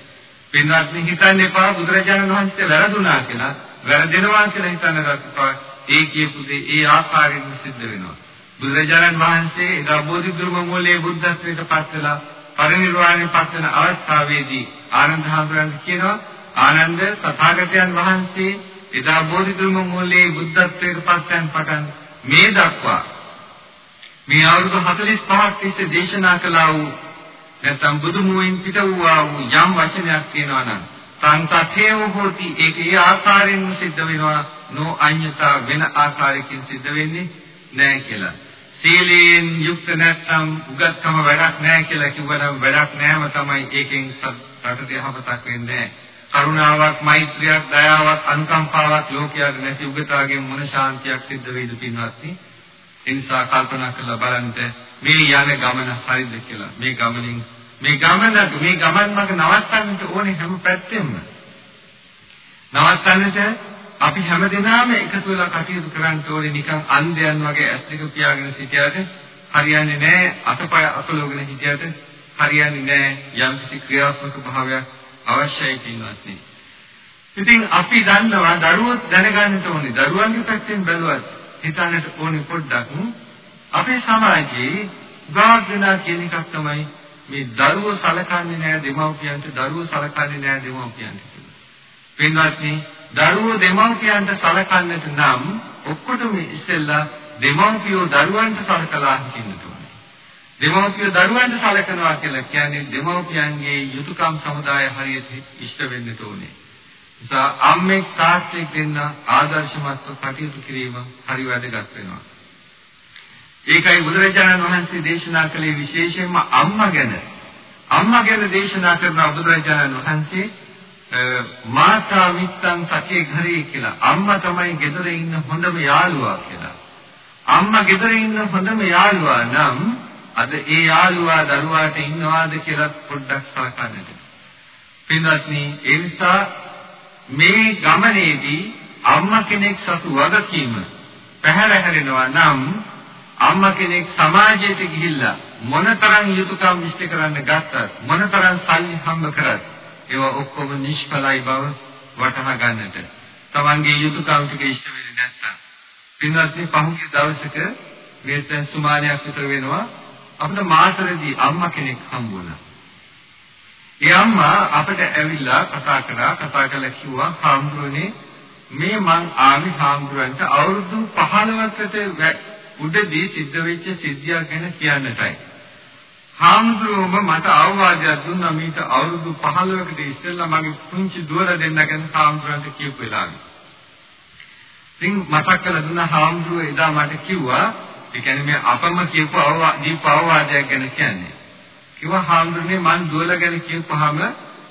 පින්වත්නි හිතන්න එපා බුදුරජාණන් වහන්සේ වැරදුනා කියලා. වැරදෙනවා කියලා හිතන්න ගත්තා. ඒ කියපු දේ ඒ ආකාරයෙන්ම සිද්ධ වෙනවා. බුදුරජාණන් වහන්සේ එදා බෝධිධර්ම මූලයේ බුද්ධත්වයට පත් වෙලා පරිනිර්වාණය පත් වෙන අවස්ථාවේදී ආනන්ද හාමුදුරන් කියනවා ආනන්ද තථාගතයන් වහන්සේ එදා බෝධිධර්ම මූලයේ බුද්ධත්වයට පත්යන් පටන් මේ දක්වා මේ අවුරුදු 45ක් තිස්සේ දේශනා කළා වූ නැත්නම් බුදු මුවින් පිට වූ යම් වචනයක් කියනවා නම් සංතතේව හෝති ඒක ඒ ආකාරයෙන් සිද්ධ වෙනවා නෝ අඤ්‍යතා වෙන ආකාරයකින් සිද්ධ වෙන්නේ නැහැ කියලා. සීලයෙන් යුක්ත නැත්නම් උගත්කම වැඩක් නැහැ කියලා කිව්වනම් වැඩක් නැහැම තමයි ඒකෙන් රට දෙහපතක් වෙන්නේ නැහැ. කරුණාවක්, මෛත්‍රියක්, දයාවක්, අනුකම්පාවක් ලෝකයාට නැති උගතාගේ මොන ශාන්තියක් සිද්ධ වෙයිද පින්වත්නි? ඒ නිසා කල්පනා කරලා බලන්න මේ යන ගමන හරිද කියලා. මේ ගමනින් මේ ගමන මේ ගමන් මඟ නවත්තන්නට ඕනේ හැම පැත්තෙම. නවත්තන්නට අපි හැමදෙනාම එකතු වෙලා කටයුතු කරන්න ඕනේ නිකන් අන්ධයන් වගේ ඇස් දෙක පියාගෙන සිටියට හරියන්නේ නැහැ අතපය අතලෝගෙන හිටියට හරියන්නේ නැහැ යම් කිසි ක්‍රියාත්මක භාවයක් අවශ්‍යයි පින්වත්නි. ඉතින් අපි දන්නවා දරුවෝ දැනගන්න ඕනේ. දරුවන්ගේ පැත්තෙන් බැලුවත් හිතන්නට ඕනේ පොඩ්ඩක් අපේ සමාජයේ ගාඩ්දනා කියන එකක් තමයි මේ දරුවෝ සලකන්නේ නැහැ දෙමව්පියන්ට දරුවෝ සලකන්නේ නැහැ දෙමව්පියන්ට කියලා. පින්වත්නි දරුවෝ දෙමව්පියන්ට සලකන්නට නම් ඔක්කොටම ඉස්සෙල්ලා දෙමව්පියෝ දරුවන්ට සලකලා හිටින්නට දෙමව්පිය දරුවන්ට සලකනවා කියලා කියන්නේ දෙමව්පියන්ගේ යුතුයකම් සමුදාය හරියට ඉෂ්ට වෙන්න ඕනේ. නිසා අම්මෙක් තාත්තෙක් දෙන්න ආදර්ශමත්ව කටයුතු කිරීම හරි වැදගත් වෙනවා. ඒකයි බුදුරජාණන් වහන්සේ දේශනා කළේ විශේෂයෙන්ම අම්මා ගැන. අම්මා ගැන දේශනා කරන බුදුරජාණන් වහන්සේ මාතා මිත්තන් සකේ ঘරේ කියලා. අම්මා තමයි ගෙදර ඉන්න හොඳම යාළුවා කියලා. අම්මා ගෙදර ඉන්න හොඳම යාළුවා නම් අද ඒ යාළුවා දරුවාට ඉන්නවාද කියලා පොඩ්ඩක් සලකන්නට. පින්වත්නි ඒ නිසා මේ ගමනේදී අම්මා කෙනෙක් සතු වගකීම පැහැර හැරෙනවා නම් අම්මා කෙනෙක් සමාජයට ගිහිල්ලා මොනතරම් යුතුයකම් ඉෂ්ට කරන්න ගත්තත් මොනතරම් සල්ලි හම්බ කරත් ඒවා ඔක්කොම නිෂ්ඵලයි බව වටහා ගන්නට. තමන්ගේ යුතුයකම් ටික ඉෂ්ට වෙන්නේ නැත්තම් පින්වත්නි පහුගිය දවසක මේ සුමානයක් විතර වෙනවා අපිට මාතරදී අම්මා කෙනෙක් හම්බ වුණා. ඒ අම්මා අපිට ඇවිල්ලා කතා කරා කතා කරලා කිව්වා හාමුදුරනේ මේ මං ආවි හාමුදුරන්ට අවුරුදු 15කට උඩදී සිද්ධ වෙච්ච සිද්ධියක් ගැන කියන්නටයි. හාමුදුරුවෝම මට අවවාදයක් දුන්නා මීට අවුරුදු 15කට ඉස්සෙල්ලා මගේ පුංචි දුවර දෙන්න ගැන හාමුදුරන්ට කියපු වෙලාවේ. ඉතින් මතක් කරලා දුන්නා හාමුදුරුවෝ එදා මට කිව්වා ඒ කියන්නේ මේ අපම කියපු අවවාදයක් ගැන කියන්නේ. කිව්වා හාමුදුරනේ මං දුවල ගැන කියපුවාම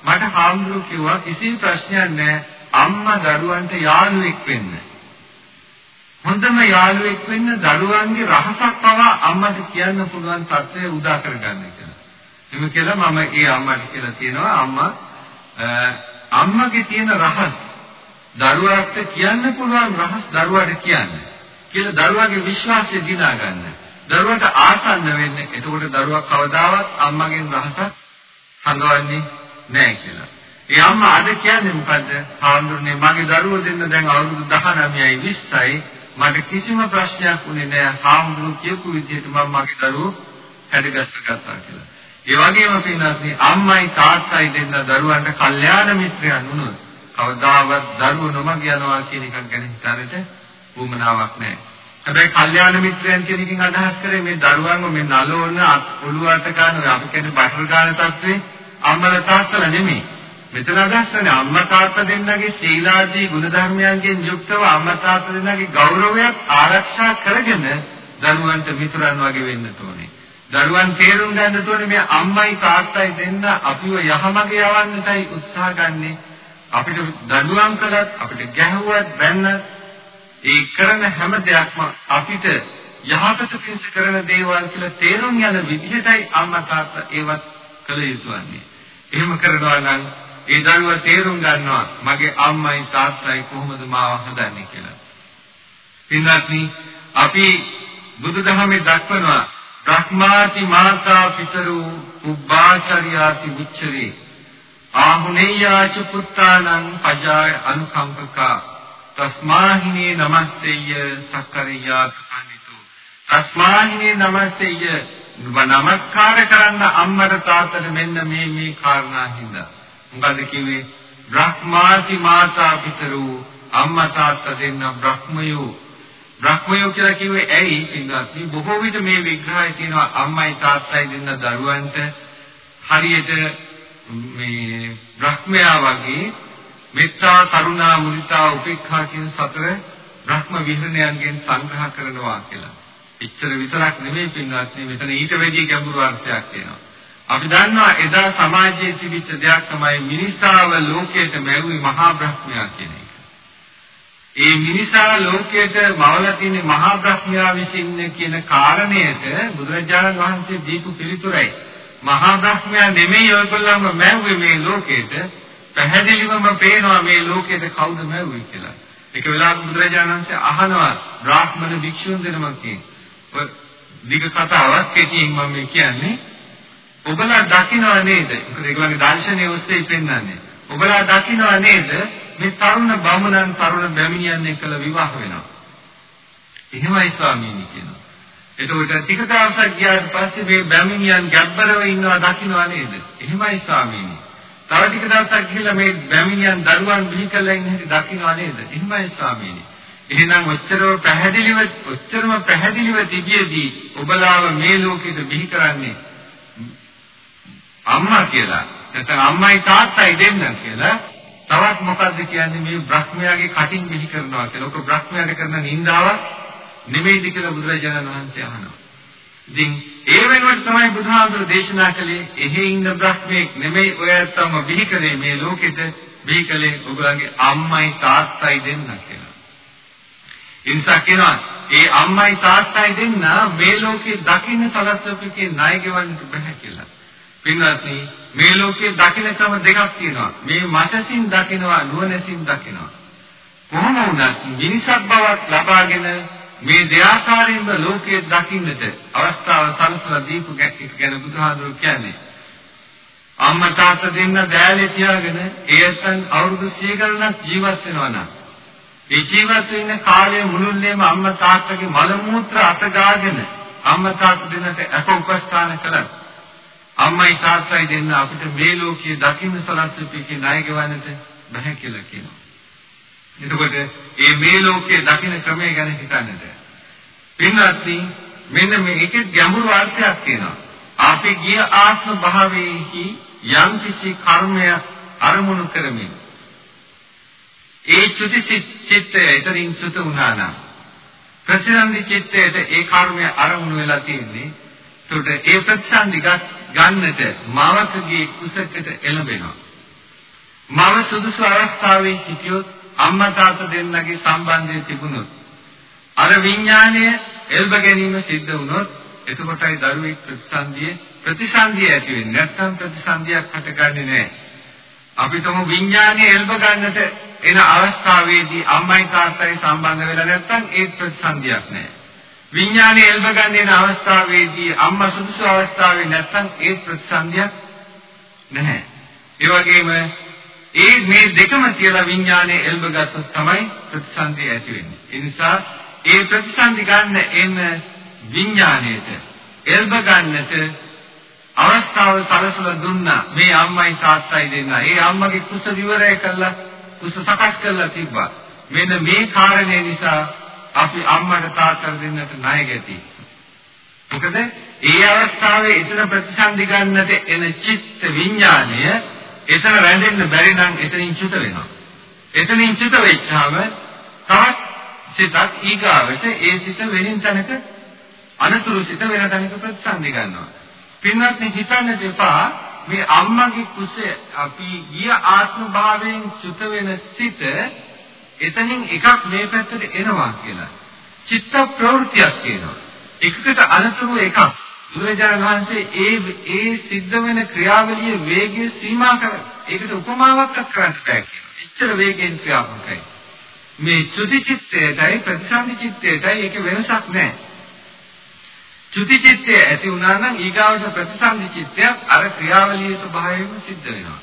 මට හාමුදුරුවෝ කිව්වා කිසි ප්‍රශ්නයක් නැහැ අම්මා දරුවන්ට යාළුවෙක් වෙන්න. හොඳම යාළුවෙක් වෙන්න දරුවන්ගේ රහසක් පවා අම්මට කියන්න පුළුවන් තත්ත්වය උදා කරගන්න කියලා. එහෙම කියලා මම ඒ අම්මට කියලා තියෙනවා අම්මා අම්මගේ තියෙන රහස් දරුවාට කියන්න පුළුවන් රහස් දරුවාට කියන්න. කියලා දරුවාගේ විශ්වාසය දිනා ගන්න. දරුවාට ආසන්න වෙන්න. එතකොට දරුවා කවදාවත් අම්මගෙන් රහසක් හඳවන්නේ නැහැ කියලා. ඒ අම්මා අද කියන්නේ මොකද්ද? හාමුදුරනේ මගේ දරුවෝ දෙන්න දැන් අවුරුදු 19යි 20යි මට කිසිම ප්‍රශ්නයක් උනේ නැහැ. හාමුදුරුවෝ කියපු විදිහට මම මගේ දරුවෝ හැඩගස්ස ගත්තා කියලා. ඒ වගේම පින්වත්නි අම්මයි තාත්තයි දෙන්න දරුවන්ට කල්යාණ මිත්‍රයන් වුණොත් කවදාවත් දරුවෝ නොමග යනවා කියන එකක් ගැන හිතන්නට උවමනාවක් නැහැ. හැබැයි කල්යාණ මිත්‍රයන් කියන එකෙන් අදහස් කරේ මේ දරුවන්ව මේ නලවන ඔළුව අත ගන්න අපි කියන්නේ බටර් ගන්න තත්ත්වේ අම්මලා තාත්තලා නෙමෙයි. මෙතන අදහස් කරන්නේ අම්මා තාත්තා දෙන්නගේ සීලාදී ගුණධර්මයන්ගෙන් යුක්තව අම්මා තාත්තා දෙන්නගේ ගෞරවයක් ආරක්ෂා කරගෙන දරුවන්ට මිතුරන් වගේ වෙන්න ඕනේ. දරුවන් තේරුම් ගන්න ඕනේ මේ අම්මයි තාත්තයි දෙන්න අපිව යහමගේ යවන්නටයි උත්සාහ ගන්නේ. අපිට දඬුවම් කළත් අපිට ගැහුවත් බැන්නත් ඒ කරන හැම දෙයක්ම අපිට යහපත පිණිස කරන දේවල් කියලා තේරුම් යන විදිහටයි අම්මා තාත්තා ඒවත් කළ යුතු වන්නේ. එහෙම කරනවා නම් ඒ දරුවා තේරුම් ගන්නවා මගේ අම්මයි තාත්තයි කොහොමද මාව හදන්නේ කියලා. පින්වත්නි අපි බුදුදහමේ දක්වනවා බ්‍රහ්මාති මාතා පිතරු උබ්බාචරියාති විච්චරේ ආහුනේයාච පුත්තානං පජාය අනුකම්පකා. තස්මාහිනේ නමස්සෙය්‍ය සක්කරියා කනිතු තස්මාහිනේ නමස්සෙය්‍ය නමස්කාර කරන්න අම්මට තාත්තට මෙන්න මේ මේ කාරණා හින්දා. මොකද කිව්වේ බ්‍රහ්මාති මාතා පිතරු අම්මා තාත්තා දෙන්න බ්‍රහ්මයෝ බ්‍රහ්මයෝ කියලා කිව්වේ ඇයි පින්වත්නි බොහෝ විට මේ විග්‍රහය තියෙනවා අම්මයි තාත්තයි දෙන්න දරුවන්ට හරියට මේ බ්‍රහ්මයා වගේ මෙත්තා කරුණා මුදිතා උපේක්ඛා කියන සතර බ්‍රහ්ම විහරණයන්ගෙන් සංග්‍රහ කරනවා කියලා. එච්චර විතරක් නෙමෙයි පින්වත්නි මෙතන ඊට වැඩි ගැඹුරු අර්ථයක් තියෙනවා. අපි දන්නවා එදා සමාජයේ තිබිච්ච දෙයක් තමයි මිනිසාව ලෝකයට මැවුවේ මහා බ්‍රහ්මයා කියන එක. ඒ මිනිසා ලෝකයට මවලා තියෙන මහා බ්‍රහ්මයා විසින් කියන කාරණයට බුදුරජාණන් වහන්සේ දීපු පිළිතුරයි. මහා බ්‍රහ්මයා නෙමෙයි ඔයගොල්ලන්ව මැව්වේ මේ ලෝකයට. පැහැදිලිවම පේනවා මේ ලෝකෙට කවුද මැව්වේ කියලා. ඒක වෙලාවක බුදුරජාණන් වහන්සේ අහනවා බ්‍රාහ්මණ භික්ෂුන් දෙනමකින්. ඔය දිග කතාවක් කෙටියෙන් මම කියන්නේ ඔබලා දකින්නව නේද? ඒගොල්ලන්ගේ දර්ශනය ඔස්සේ පෙන්වන්නේ. ඔබලා දකින්නව නේද? මේ තරුණ බමුණන් තරුණ බැමිණියන් එක්කලා විවාහ වෙනවා. එහෙමයි ස්වාමීනි කියනවා. එතකොට ටික දවසක් ගියාට පස්සේ මේ බැමිණියන් ගැබ්බරව ඉන්නවා දකින්නව නේද? එහෙමයි ස්වාමීනි. තව ටික දවසක් ගිහලා මේ බැමිණියන් දරුවන් බිහි කරලා ඉන්න හැටි දකින්නව නේද? එහෙමයි ස්වාමීනි. එහෙනම් ඔච්චරව පැහැදිලිව ඔච්චරම පැහැදිලිව තිබියදී ඔබලාව මේ ලෝකෙට බිහි කරන්නේ අම්මා කියලා නැත්නම් අම්මයි තාත්තයි දෙන්න කියලා තවත් මොකද්ද කියන්නේ මේ බ්‍රහ්මයාගේ කටින් බිහි කරනවා කියලා. ඔක බ්‍රහ්මයාට කරන නින්දාවක් නෙමෙයිද කියලා බුදුරජාණන් වහන්සේ අහනවා. ඉතින් ඒ වෙනුවට තමයි බුදුහාමුදුරු දේශනා කළේ එහෙ ඉන්න බ්‍රහ්මෙක් නෙමෙයි ඔය ඇත්තම බිහි කළේ මේ ලෝකෙට බිහි කළේ ඔයගලගේ අම්මයි තාත්තයි දෙන්න කියලා. ඒ නිසා කියනවා ඒ අම්මයි තාත්තයි දෙන්න මේ ලෝකේ දකින්න සලස්වපිකේ ණය ගෙවන්න බෑ කියලා. පින්වත්නි මේ ලෝකයේ දකින ක්‍රම දෙකක් තියෙනවා. මේ මනසින් දකිනවා නුවණසින් දකිනවා. කොහොම වුණත් මිනිසක් බවක් ලබාගෙන මේ දෙආකාරයෙන්ම ලෝකයේ දකින්නට අවස්ථාව සලසලා දීපු ගැන බුදුහාඳුරු කියන්නේ. අම්මා තාත්තා දෙන්න දෑලේ තියාගෙන ඒයන් අවුරුදු 100 ගණනක් ජීවත් වෙනවා නම් ඒ ජීවත් වෙන්න කාලයේ මුළුල්ලේම අම්මා තාත්තගේ මල මූත්‍ර අත ගාගෙන අම්මා තාත්තා දෙන්නට අප උපස්ථාන කළා. අම්මයි තාත්තයි දෙන්න අපිට මේ ලෝකයේ දකින්න සලස්වපිකේ ණය ගෙවන්නට බෑ කියලා කියනවා. එතකොට මේ මේ ලෝකයේ දකින්න ක්‍රමය ගැන හිතන්නද. පින්වත්නි මෙන්න මේකේ ගැඹුරු අර්ථයක් තියෙනවා. අපි ගිය ආත්ම භාවයේහි යම් කිසි කර්මයක් අරමුණු කරමින් ඒ චුති චිත්තය එතරින් චුත වුණා නම් ප්‍රතිසන්දි චිත්තයට ඒ කර්මය අරමුණු වෙලා තියෙන්නේ එතකොට ඒ ප්‍රතිසන්දි ගන්නට මවකගේ කුසකට එළඹෙනවා. මව සුදුසු අවස්ථාවේ හිටියොත් අම්මා තාත්තා දෙන්නගේ සම්බන්ධය තිබුණොත් අර විඥාණය එල්බ ගැනීම සිද්ධ වුණොත් එතකොටයි දරුවෙක් ප්‍රතිසන්දිය ප්‍රතිසන්දිය ඇති වෙන්නේ. නැත්නම් ප්‍රතිසන්දියක් හටගන්නේ නැහැ. අපි තම විඥානය එල්බ ගන්නට එන අවස්ථාවේදී අම්මයි තාත්තයි සම්බන්ධ වෙලා නැත්නම් ඒ ප්‍රතිසන්දියක් නැහැ. විඥානය එල්බ ගන්න එන අවස්ථාවේදී අම්මා සුදුසු අවස්ථාවේ නැත්නම් ඒ ප්‍රතිසන්දියක් නැහැ. ඒ වගේම ඒ මේ දෙකම කියලා විඥානය එල්බ ගත්තොත් තමයි ප්‍රතිසන්දිය ඇති වෙන්නේ. ඒ නිසා ඒ ප්‍රතිසන්දි ගන්න එන විඥාණයට එල්බ ගන්නට අවස්ථාව සලසලා දුන්නා මේ අම්මයි තාත්තයි දෙන්නා. ඒ අම්මගේ කුස විවරය කළා කුස සකස් කරලා තිබ්බා. මෙන්න මේ කාරණේ නිසා අපි අම්මට තාත්තට දෙන්නට ණය ගැති. මොකද ඒ අවස්ථාවේ එතන ප්‍රතිසන්දි ගන්නට එන චිත්ත විඥානය එතන රැඳෙන්න බැරි නම් එතනින් චුත වෙනවා. එතනින් චුත වෙච්චාම තවත් සිතක් ඊගාවට ඒ සිත වෙනින් තැනක අනතුරු සිත වෙන තැනක ප්‍රතිසන්දි ගන්නවා. පින්වත්නි හිතන්න දෙපා මේ අම්මගේ කුසේ අපි ගිය ආත්ම භාවයෙන් චුත වෙන සිත එතනින් එකක් මේ පැත්තට එනවා කියලා. චිත්ත ප්‍රවෘත්තියක් කියනවා. එකකට අනතුරු එකක්. බුදුරජාණන් වහන්සේ ඒ ඒ සිද්ධ වෙන ක්‍රියාවලියේ වේගය සීමා කර ඒකට උපමාවක් කරන්න බෑ කියනවා. එච්චර වේගෙන් ක්‍රියාත්මකයි. මේ චුති චිත්තයටයි ප්‍රතිසන්දි චිත්තයටයි ඒක වෙනසක් නැහැ. චුති චිත්තය ඇති වුණා නම් ඊගාවට ප්‍රතිසන්දි චිත්තයක් අර ක්‍රියාවලියේ ස්වභාවයෙන්ම සිද්ධ වෙනවා.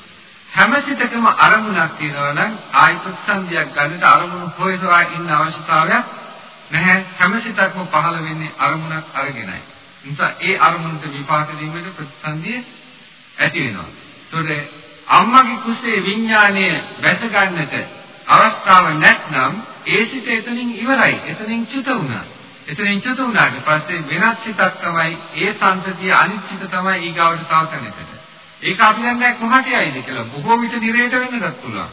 හැම සිතකම අරමුණක් තියෙනවා නම් ආයි ප්‍රතිසන්දියක් ගන්නට අරමුණු හොයනවා ඉන්න අවශ්‍යතාවයක් නැහැ. හැම සිතක්ම පහළ වෙන්නේ අරමුණක් අරගෙනයි. නිසා ඒ අරමුණට විපාක දීමේද ප්‍රතිසන්දිය ඇති වෙනවා. ඒතකොට අම්මගේ කුසේ විඥාණය වැස ගන්නට අවස්ථාව නැත්නම් ඒ සිත එතනින් ඉවරයි. එතනින් චුත වුණා. එතනින් චුත වුණාට පස්සේ වෙනත් සිතක් තමයි ඒ සංතතිය අනිත් සිත තමයි ඊගාවට තව තැනකට. ඒක අපි දන්නේ කොහට යයිද කියලා. බොහෝ විට නිරේට වෙන්නත් පුළුවන්.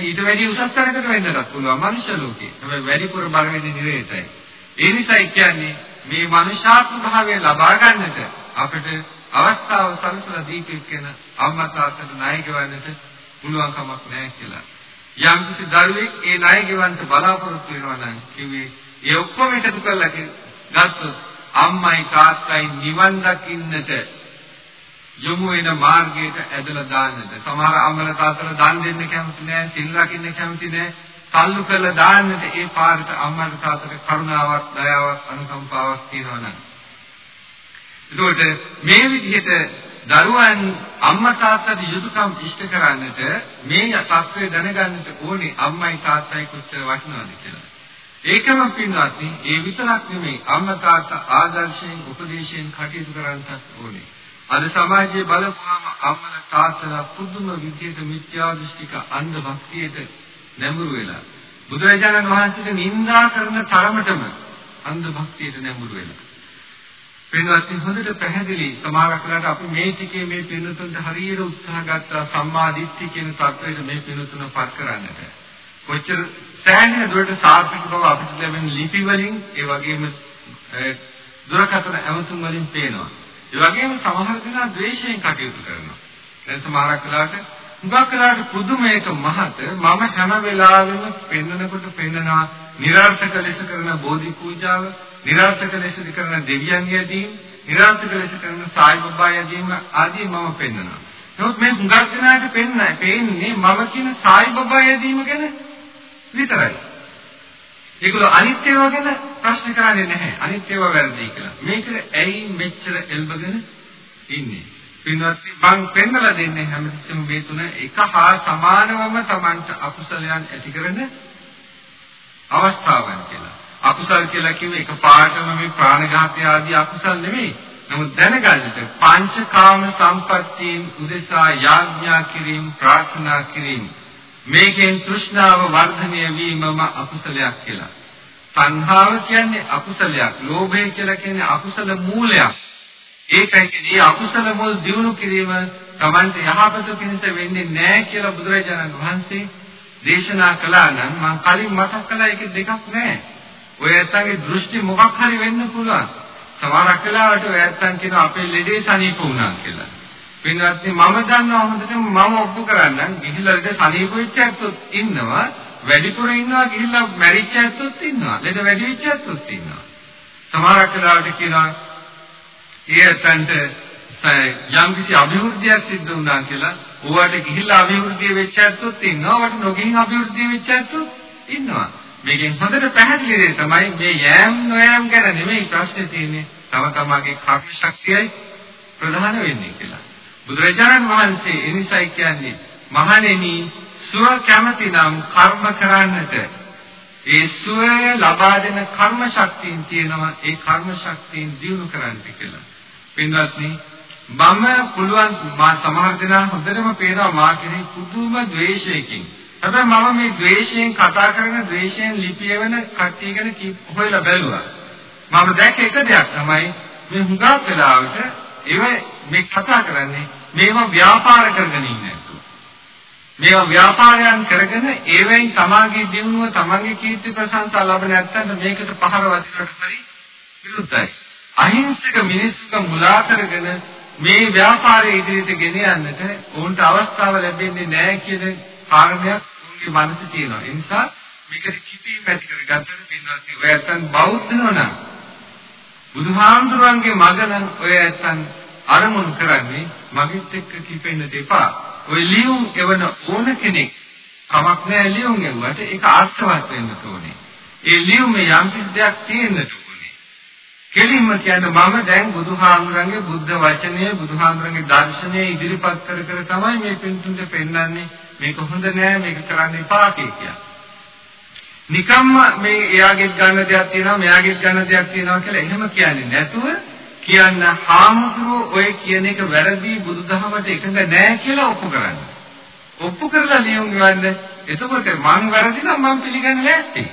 ඊට වැඩි උසස් තැනකට වෙන්නත් පුළුවන් මනුෂ්‍ය ලෝකේ. හැබැයි වැඩිපුර බල වෙන්නේ නිරේතයි. ඒ නිසා කියන්නේ මේ මනුෂ්‍යාත්ම භාවය ලබා ගන්නට අපිට අවස්ථාව සලසලා දීපෙක් කියන අම්මා තාත්තට ණය ගෙවන්නට පුළුවන් කමක් නැහැ කියලා. යම් කිසි දරුවෙක් ඒ ණය ගෙවන්න බලාපොරොත්තු වෙනවා නම් කිව්වේ ඒ ඔක්කොම එකතු කරලා ගත්තොත් අම්මයි තාත්තයි නිවන් දකින්නට යොමු වෙන මාර්ගයට ඇදලා දාන්නට සමහර අම්මලා තාත්තලා දන් දෙන්න කැමති නැහැ සිල් රකින්න කැමති නැහැ තල්ලු කරලා දාන්නට ඒ පාරට අම්මලා තාත්තට කරුණාවක් දයාවක් අනුකම්පාවක් තියෙනවා නම් ඒකට මේ විදිහට දරුවන් අම්මා තාත්තට යුතුයකම් ඉෂ්ට කරන්නට මේ තත්ත්වය දැනගන්නට ඕනේ අම්මයි තාත්තයි කොච්චර වටිනවද කියලා. ඒකම පින්වත්නි ඒ විතරක් නෙමෙයි අම්මා තාත්තා ආදර්ශයෙන් උපදේශයෙන් කටයුතු කරන්නත් ඕනේ. අද සමාජයේ බලපුවාම අම්මල තාත්තලා පුදුම විදියට මිත්‍යා දෘෂ්ටික අන්ධ භක්තියට නැඹුරු වෙලා බුදුරජාණන් වහන්සේට නිඳා කරන තරමටම අන්ධ භක්තියට නැඹුරු වෙලා. පින්වත්නි හොඳට පැහැදිලි සමාවක් වලට අපි මේ ටිකේ මේ පින්තුන්ට හරියට උත්සාහ ගත්තා සම්මා දිට්ඨිය කියන தത്വෙට මේ පින්තුන පත් කරන්නට. කොච්චර සෑහෙන දුරට සාර්ථක බව අපිට ලැබෙන ලිපි වලින් ඒ වගේම දුරකථන ඇමතුම් වලින් පේනවා. ඒ වගේම සමහර දෙනා ද්වේෂයෙන් කටයුතු කරනවා. දැන් සමහරක් වෙලාවට හුඟක් වෙලාවට පුදුමයක මහත මම හැම වෙලාවෙම පෙන්නකොට පෙන්නනවා નિરાර්ථක ලෙස කරන බෝධි පූජාව, નિરાර්ථක ලෙස කරන දෙවියන් යදීම, નિરાර්ථක ලෙස කරන සායි බබා යදීම ආදී මම පෙන්නනවා. නමුත් මේ හුඟක් දෙනාට පෙන්නයි, පෙන්නේ මම කියන සායි බබා යදීම ගැන විතරයි. ඒගොල්ලෝ අනිත් ඒවා ගැන ප්‍රශ්න කරන්නේ නැහැ. අනිත් ඒවා වැරදි කියලා. මේකට ඇයි මෙච්චර එල්බගෙන ඉන්නේ? පින්වත්නි මං පෙන්නලා දෙන්නේ හැමතිස්සෙම මේ තුන එක හා සමානවම Tamanට අකුසලයන් ඇති කරන අවස්ථාවන් කියලා. අකුසල් කියලා කිව්වේ එක පාඩම මේ ප්‍රාණඝාතය ආදී අකුසල් නෙමෙයි. නමුත් දැනගන්නට පංචකාම සම්පත්තීන් උදෙසා යාඥා කිරීම ප්‍රාර්ථනා කිරීම මේකෙන් තෘෂ්ණාව වර්ධනය වීමම අකුසලයක් කියලා. තණ්හාව කියන්නේ අකුසලයක්. ලෝභය කියලා කියන්නේ අකුසල මූලයක්. ඒකයි කියන්නේ අකුසල මුල් දිනු කිරීම Tamante යහපත පිණිස වෙන්නේ නැහැ කියලා බුදුරජාණන් වහන්සේ දේශනා කළා නම් මම කලින් මතක් කළා ඒකේ දෙකක් නැහැ. ඔය ඇත්තන්ගේ දෘෂ්ටි මොකක් හරි වෙන්න පුළුවන්. සමහරක් වෙලාවට ඔය ඇත්තන් කියන අපේ ලෙඩේ සනීප වුණා කියලා. පින්වත්නි මම දන්නවා හොඳටම මම ඔප්පු කරන්නම් ගිහිල්ලා ලෙඩ සනීප වෙච්ච ඇත්තොත් ඉන්නවා. වැඩිපුර ඉන්නවා ගිහිල්ලා මැරිච්ච ඇත්තොත් ඉන්නවා. ලෙඩ වැඩි වෙච්ච ඇත්තොත් ඉන්නවා. සමහරක් වෙලාවට කියනවා ඒ ඇත්තන්ට යම් කිසි අභිවෘද්ධියක් සිද්ධ වුණා කියලා ඕවට ගිහිල්ලා අභිවෘද්ධිය වෙච්ච ඇත්තොත් ඉන්නවා වට නොගිහින් අභිවෘද්ධිය වෙච්ච ඇත්තොත් ඉන්නවා මේකෙන් හොඳට පැහැදිලි දෙය තමයි මේ යෑම් නොයෑම් ගැන නෙමෙයි ප්‍රශ්නේ තියෙන්නේ තම තමාගේ කර්ම ශක්තියයි ප්‍රධාන වෙන්නේ කියලා බුදුරජාණන් වහන්සේ එනිසයි කියන්නේ මහණෙනි සුව කැමති නම් කර්ම කරන්නට ඒ සුවය ලබා දෙන කර්ම ශක්තියින් තියෙනවා ඒ කර්ම ශක්තියින් දියුණු කරන්න කියලා පින්වත්නි මම පුළුවන් මා සමහර දෙනා හොඳටම පේනවා මා කෙරෙහි පුදුම ද්වේෂයකින්. හැබැයි මම මේ ද්වේෂයෙන් කතා කරන ද්වේෂයෙන් ලිපියවන කට්ටිය ගැන හොයලා බැලුවා. මම දැක්ක එක දෙයක් තමයි මේ හුඟක් වෙලාවට ඒව මේ කතා කරන්නේ මේවා ව්‍යාපාර කරගෙන ඉන්නේ මේවා ව්‍යාපාරයන් කරගෙන ඒවෙන් තමාගේ දිනුව තමන්ගේ කීර්ති ප්‍රශංසා ලබන නැත්තඳ මේකට පහර වදිනට පරි විරුද්ධයි. අහිංසක මිනිස්සුක මුලා කරගෙන මේ ව්‍යාපාරය ඉදිරියට ගෙන යන්නට උන්ට අවස්ථාව ලැබෙන්නේ නැහැ කියන කාරණයක් උන්ගේ මනසේ තියෙනවා. ඒ නිසා මේකට කිපී පැති කරගත්තට පින්වත්නි ඔය ඇත්තන් බෞද්ධ නෝනා බුදුහාමුදුරන්ගේ මගන ඔය ඇත්තන් අරමුණු කරන්නේ මගෙත් එක්ක කිපෙන්න දෙපා. ඔය ලියුම් එවන ඕන කෙනෙක් කමක් නැහැ ලියුම් එවුවට ඒක අර්ථවත් වෙන්න ඕනේ. ඒ ලියුමේ යම් කිසි දෙයක් තියෙන්නට කෙලින්ම කියන්නේ මම දැන් බුදුහාමුදුරන්ගේ බුද්ධ වචනය බුදුහාමුදුරන්ගේ දර්ශනය ඉදිරිපත් කර කර තමයි මේ පින්තුන්ට පෙන්වන්නේ මේක හොඳ නෑ මේක කරන්න එපා කියලා. නිකම්ම මේ එයාගෙත් ගන්න දෙයක් තියෙනවා මෙයාගෙත් ගන්න දෙයක් තියෙනවා කියලා එහෙම කියන්නේ නැතුව කියන්න හාමුදුරුවෝ ඔය කියන එක වැරදි බුදුදහමට එකඟ නෑ කියලා ඔප්පු කරන්න. ඔප්පු කරලා ලියුම් ගන්න. එතකොට මං වැරදි නම් මං පිළිගන්නේ නැස්ති.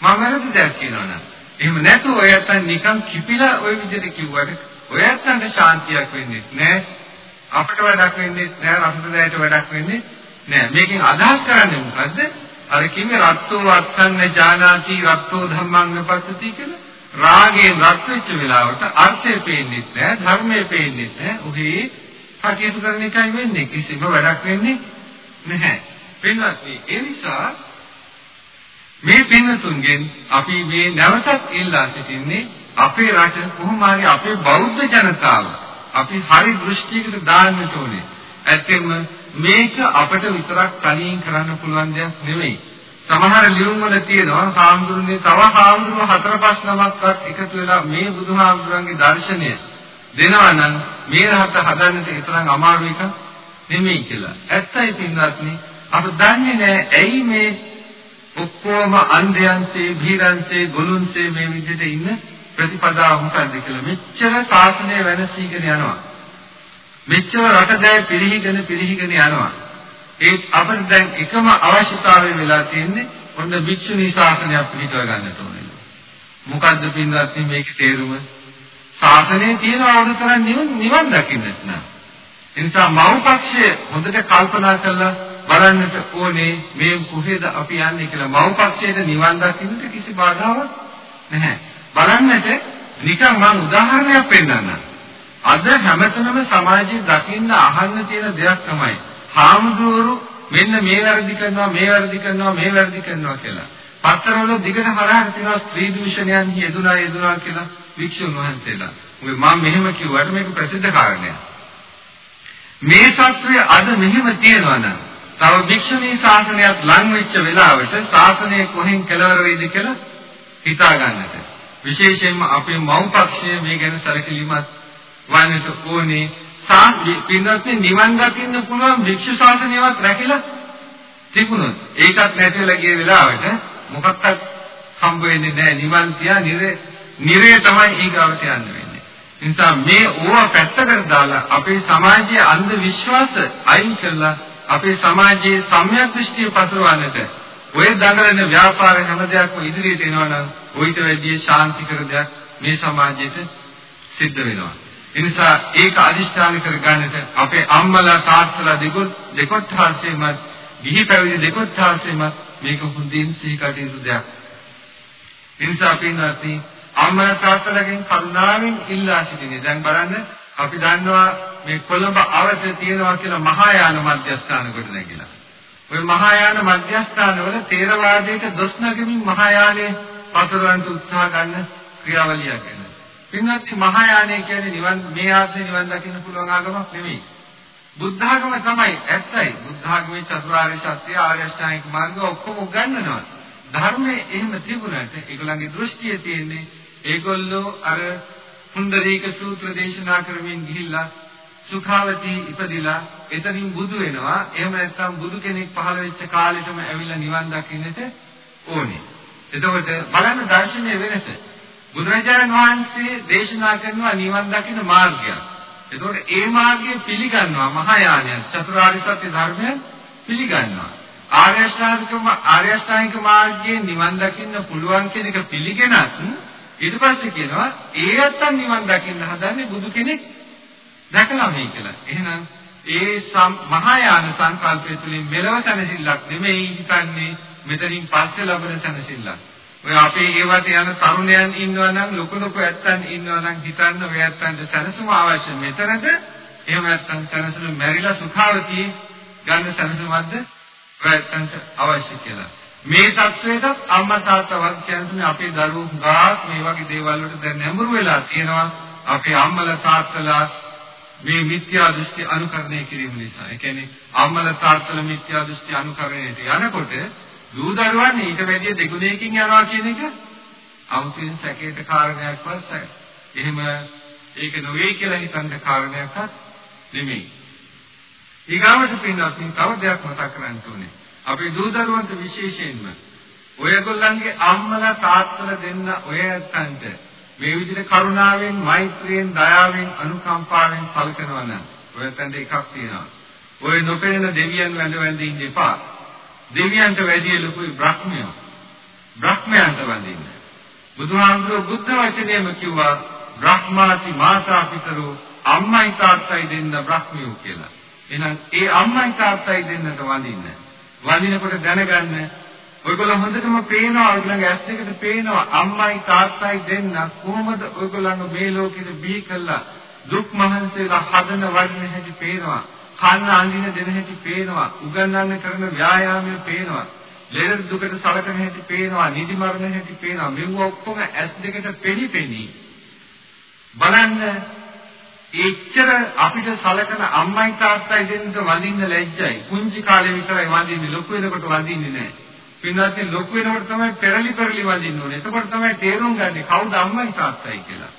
මම වැරදි දෙයක් කියනවා නම් එහෙම නැතුව ඔය ඇත්තන් නිකන් කිපිලා ওই විදිහට කිව්වට ඔය ඇත්තන්ට ශාන්තියක් වෙන්නේ නැහැ. අපිට වැඩක් වෙන්නේ නැහැ. රසදයට වැඩක් වෙන්නේ නැහැ. මේකෙන් අදහස් කරන්නේ මොකද්ද? අර කිව්වේ රත්තෝ අත්තන්න ජානාති රත්තෝ ධම්මං පස්සති කියලා. රාගයෙන් රත් වෙච්ච වෙලාවට අර්ථය පේන්නේ නැහැ, ධර්මය පේන්නේ නැහැ. උහි කටයුතු කරන එකයි වෙන්නේ. කිසිම වැඩක් වෙන්නේ නැහැ. වෙනත් ඒ නිසා මේ පින්නතුන්ගෙන් අපි මේ නැවතත් ඉල්ලා සිටින්නේ අපේ රට කොහොම හරි අපේ බෞද්ධ ජනතාව අපි හරි දෘෂ්ටියකට දාන්න ඕනේ. ඇත්තෙන්ම මේක අපිට විතරක් තනියෙන් කරන්න පුළුවන් දෙයක් නෙවෙයි. සමහර ලියුම් වල තියෙනවා සාමුදුරනේ තව සාමුදුර හතර පහ නමක්වත් එකතු වෙලා මේ බුදුහාමුදුරන්ගේ දර්ශනය දෙනවා නම් මේ රහත හදන්නට තරම් අමාරු එකක් නෙමෙයි කියලා. ඇත්තයි පින්වත්නි අප දන්නේ නැහැ ඇයි මේ ඔක්කොම අන්ධයන්සේ භීරන්සේ ගොළුන්සේ මේ විදිහට ඉන්න ප්‍රතිපදාව මොකද්ද කියලා මෙච්චර ශාසනය වෙනසීගෙන යනවා මෙච්චර රටදැය පිරිහිගෙන පිරිහිගෙන යනවා. ඒ අපිට දැන් එකම අවශ්‍යතාවය වෙලා තියෙන්නේ ඔන්න භික්ෂුණී ශාසනයක් පිළිතව ගන්නට ඕනේ මොකද්ද පින්වත්නි මේකේ තේරුම? ශාසනයේ තියෙන අවුරුතරන් නිවන් දකින්නට නෑ. ඒ නිසා මව්පක්ෂය හොඳට කල්පනා කරලා බලන්නට ඕනේ මේ කොහෙද අපි යන්නේ කියලා. මව්පක්ෂයේ නිවන් දකින්නට කිසි බාධාවක් නැහැ. බලන්නට නිකන් මම උදාහරණයක් පෙන්නන්නම්. අද හැමතැනම සමාජයේ දකින්න අහන්න තියෙන දෙයක් තමයි හාමුදුරුවෝ මෙන්න මේ වැරදි කරනවා මේ වැරදි කරනවා මේ වැරදි කරනවා කියලා. පත්තරවල දිගට හරහට තියෙනවා ස්ත්‍රී දූෂණයන් යෙදුනා යෙදුනා කියලා වික්ෂුන් වහන්සේලා. මම මෙහෙම කිව්වට මේක ප්‍රසිද්ධ කාරණයක්. මේ සත්‍යය අද මෙහෙම තියෙනවා නම් තව භික්ෂුණී ශාසනයත් ලං වෙච්ච වෙලාවට ශාසනය කොහෙන් කෙලවර වෙයිද කියලා හිතා ගන්නට. විශේෂයෙන්ම අපේ මව්පක්ෂය මේ ගැන සැලකිලිමත් වන්නට ඕනේ. පින්වත්නි නිවන් දකින්න පුළුවන් භික්ෂු ශාසනයවත් රැකිලා තිබුණොත් ඒකත් නැතිලා ගිය වෙලාවට මොකක්වත් හම්බ වෙන්නේ නැහැ නිවන් තියා නිරේ නිරේ තමයි ඊගාවට යන්න වෙන්නේ. නිසා මේ ඕවා පැත්තකට දාලා අපේ සමාජයේ අන්ධ විශ්වාස අයින් කරලා අපේ සමාජයේ සම්‍යක් දෘෂ්ටිය පතරවන්නට ඔය දඟලන ව්‍යාපාර හැම දෙයක්ම ඉදිරියට එනවා නම් ඔయిత වැඩි ශාන්තිකර දෙයක් මේ සමාජයට සිද්ධ වෙනවා. ඒ නිසා ඒක අදිෂ්ඨාන කරගන්නට අපේ අම්මලා තාත්තලා දෙකොත් දෙකොත්හාසෙම ගිහි පැවිදි දෙකොත්හාසෙම මේක හොඳින් සිහි කටයුතු දෙයක්. ඒ නිසා අපි නැති අම්මලා තාත්තලාගෙන් කරුණාවෙන් ඉල්ලා සිටිනේ. දැන් බලන්න අපි දන්නවා මේ කොළඹ අවත තියෙනවා කියලා මහායාන මධ්‍යස්ථාන කොට නැගිලා. ওই මහායාන මධ්‍යස්ථානවල තේරවාදයට දොස් නැගෙමින් මහායානයේ පතරවන්ට උත්සාහ ගන්න ක්‍රියාවලියක් වෙනවා. පින්වත්නි මහායානය කියන්නේ නිවන් මේ ආත්මේ නිවන් දකින්න පුළුවන් ආගමක් නෙමෙයි. බුද්ධ ආගම තමයි ඇත්තයි. බුද්ධ ආගමේ චතුරාර්ය සත්‍ය ආර්ය අෂ්ටාංගික මාර්ගය ඔක්කොම උගන්වනවා. ධර්මයේ එහෙම තිබුණාට ඒගොල්ලන්ගේ දෘෂ්ටිය තියෙන්නේ ඒගොල්ලෝ අර හුන්දරීක සූත්‍ර දේශනා කරමින් ගිහිල්ලා සුඛාවතී ඉපදිලා එතනින් බුදු වෙනවා. එහෙම නැත්නම් බුදු කෙනෙක් පහළ වෙච්ච කාලෙටම ඇවිල්ලා නිවන් දකින්නට ඕනේ. එතකොට බලන්න දර්ශනීය වෙනස. බුදුරජාණන් වහන්සේ දේශනා කරනවා නිවන් දකින්න මාර්ගය. එතකොට ඒ මාර්ගය පිළිගන්නවා මහායානය චතුරාර්ය සත්‍ය ධර්මය පිළිගන්නවා. ආර්ය අෂ්ටාංගික ආර්ය අෂ්ටාංගික මාර්ගයේ නිවන් දකින්න පුළුවන් කියන එක පිළිගෙනත් ඊට පස්සේ කියනවා ඒ අත්තන් නිවන් දකින්න හදන්නේ බුදු කෙනෙක් දැකලා මේ කියලා. එහෙනම් ඒ මහායාන සංකල්පය තුළින් මෙලව සැනසෙල්ලක් නෙමෙයි හිතන්නේ මෙතනින් පස්සේ ලබන සැනසෙල්ලක්. ඔය අපේ ඒවට යන තරුණයන් ඉන්නවා නම් ලොකු ලොකු ඇත්තන් ඉන්නවා නම් හිතන්න ඔය ඇත්තන්ට සැනසීම අවශ්‍ය. මෙතනද එහෙම නැත්නම් සැනසීම මෙරිලා සුඛාවතී ගන්න සැනසීමක්ද ඇත්තන්ට අවශ්‍ය කියලා. මේ தത്വෙටත් අම්මා තාත්තා වත් කියන්නේ අපේ දරුවෝ ගාක් මේ වගේ දේවල් වලට දැන් නැඹුරු වෙලා තියෙනවා. අපේ අම්මලා තාත්තලා මේ මිත්‍යා දෘෂ්ටි අනුකරණය කිරීම නිසා. ඒ කියන්නේ අම්මලා තාත්තලා මිත්‍යා දෘෂ්ටි අනුකරණයට යනකොට දූ දරුවන් ඊට වැඩිය දෙගුණයකින් යනවා කියන එක අමුතුවෙන් සැකයට කාරණයක්වත් එහෙම ඒක නොවේ කියලා හිතන්න කාරණයක්වත් නෙමෙයි. ඊගාවට පින්නත් තව දෙයක් මතක් කරගන්න ඕනේ. අපේ දූ දරුවන්ට විශේෂයෙන්ම ඔයගොල්ලන්ගේ අම්මලා තාත්තලා දෙන්න ඔය ඇත්තන්ට මේ විදිහට කරුණාවෙන්, මෛත්‍රියෙන්, දයාවෙන්, අනුකම්පාවෙන් සැලකනවා නම් ඔය ඇත්තන්ට එකක් තියෙනවා. ඔය නොපෙනෙන දෙවියන් වැඳ වැඳ ඉන්න එපා. දෙවියන්ට වැඩිය ලොකුයි බ්‍රහ්මයෝ. බ්‍රහ්මයන්ට වඳින්න. බුදුහාමුදුරුවෝ බුද්ධ වචනයම කිව්වා බ්‍රහ්මාති මාතා පිතරෝ අම්මයි තාත්තයි දෙන්න බ්‍රහ්මියෝ කියලා. එහෙනම් ඒ අම්මයි තාත්තයි දෙන්නට වඳින්න. වඳිනකොට දැනගන්න ඔයගොල්ලෝ හොඳටම පේනවා ඔයගොල්ලන්ගේ ඇස් දෙකට පේනවා අම්මයි තාත්තයි දෙන්න කොහොමද ඔයගොල්ලන්ව මේ ලෝකෙට බිහි කළා දුක් මහන්සියලා හදන වඩන හැටි පේනවා කන්න අඳින දෙන හැටි පේනවා. උගන්වන්න කරන ව්‍යායාමය පේනවා. ලෙඩ දුකට සලකන හැටි පේනවා. නිදි මරණ හැටි පේනවා. මෙව ඔක්කොම ඇස් දෙකට පෙනිපෙනි බලන්න එච්චර අපිට සලකන අම්මයි තාත්තයි දෙන්නට වඳින්න ලැජ්ජයි. කුංචි කාලේ විතරයි වඳින්නේ. ලොකු වෙනකොට වඳින්නේ නැහැ පින්වත්නි ලොකු වෙනකොට තමයි පෙරලි පෙරලි වඳින්න ඕනේ. එතකොට තමයි තේරුම් ගන්නේ කවුද අම්මයි තාත්තයි කියලා.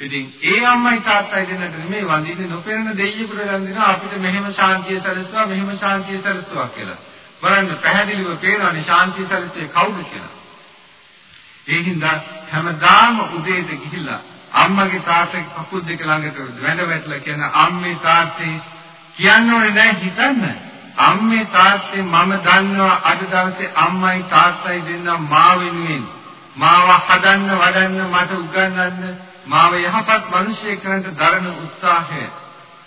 ඉතින් ඒ අම්මයි තාත්තයි දෙන්නට නෙමෙයි වඳින්නේ නොපෙනෙන දෙයියෙකුට වඳිනවා අපිට මෙහෙම ශාන්තිය සැලසුවා මෙහෙම ශාන්තිය සැලසුවා කියලා. බලන්න පැහැදිලිව පේනවානේ ශාන්තිය සැලසුවේ කවුද කියලා. ඒ හින්දා හැමදාම උදේට ගිහිල්ලා අම්මගේ තාත්තගේ කකුල් දෙක ළඟට වැඳ වැටලා කියන අම්මේ තාත්තේ කියන්න ඕනේ නැහැ හිතන්න. අම්මේ තාත්තේ මම දන්නවා අද දවසේ අම්මයි තාත්තයි දෙන්න මා වෙනුවෙන් මාව හදන්න වඩන්න මට උගන්වන්න මාව යහපත් මිනිසෙක් කරන්න දරන උත්සාහය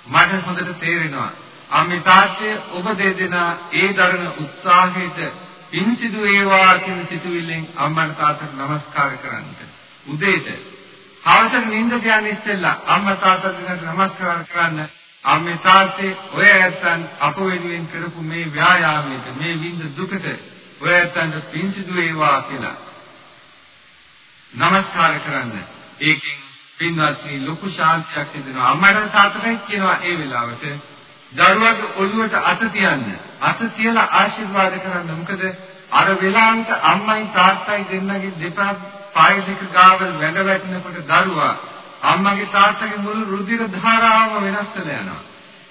මට හොඳට තේරෙනවා. අම්මේ තාත්තේ ඔබ දෙදෙන ඒ දරන උත්සාහයට පින් සිදු වේවා කියන සිතුවිල්ලෙන් අම්මට තාත්තට নমස්කාර කරන්නට. උදේට හවසට නිින්ද යන ඉස්සෙල්ලා අම්මා තාත්තට নমස්කාර කරන්න. අම්මේ තාත්තේ ඔය ඇත්තන් අප වෙනුවෙන් කරපු මේ ව්‍යායාමයට මේ විඳ දුකට ඔය ඇත්තන්ට පින් සිදු වේවා කියලා. নমස්කාර කරන්න. ඒකෙන් පින්වත්නි ලොකු ශාන්තියක් සිදෙනවා. අම්මට තාත්තට කියනවා ඒ වෙලාවට දරුවගේ ඔළුවට අත තියන්න. අත තියලා ආශිර්වාද කරන්න. මොකද අර වෙලාවට අම්මයි තාත්තයි දෙන්නගේ දෙපා පාය දෙක ගාවල් වැඳ වැටෙනකොට දරුවා අම්මගේ තාත්තගේ මුළු රුධිර ධාරාවම වෙනස් වෙලා යනවා.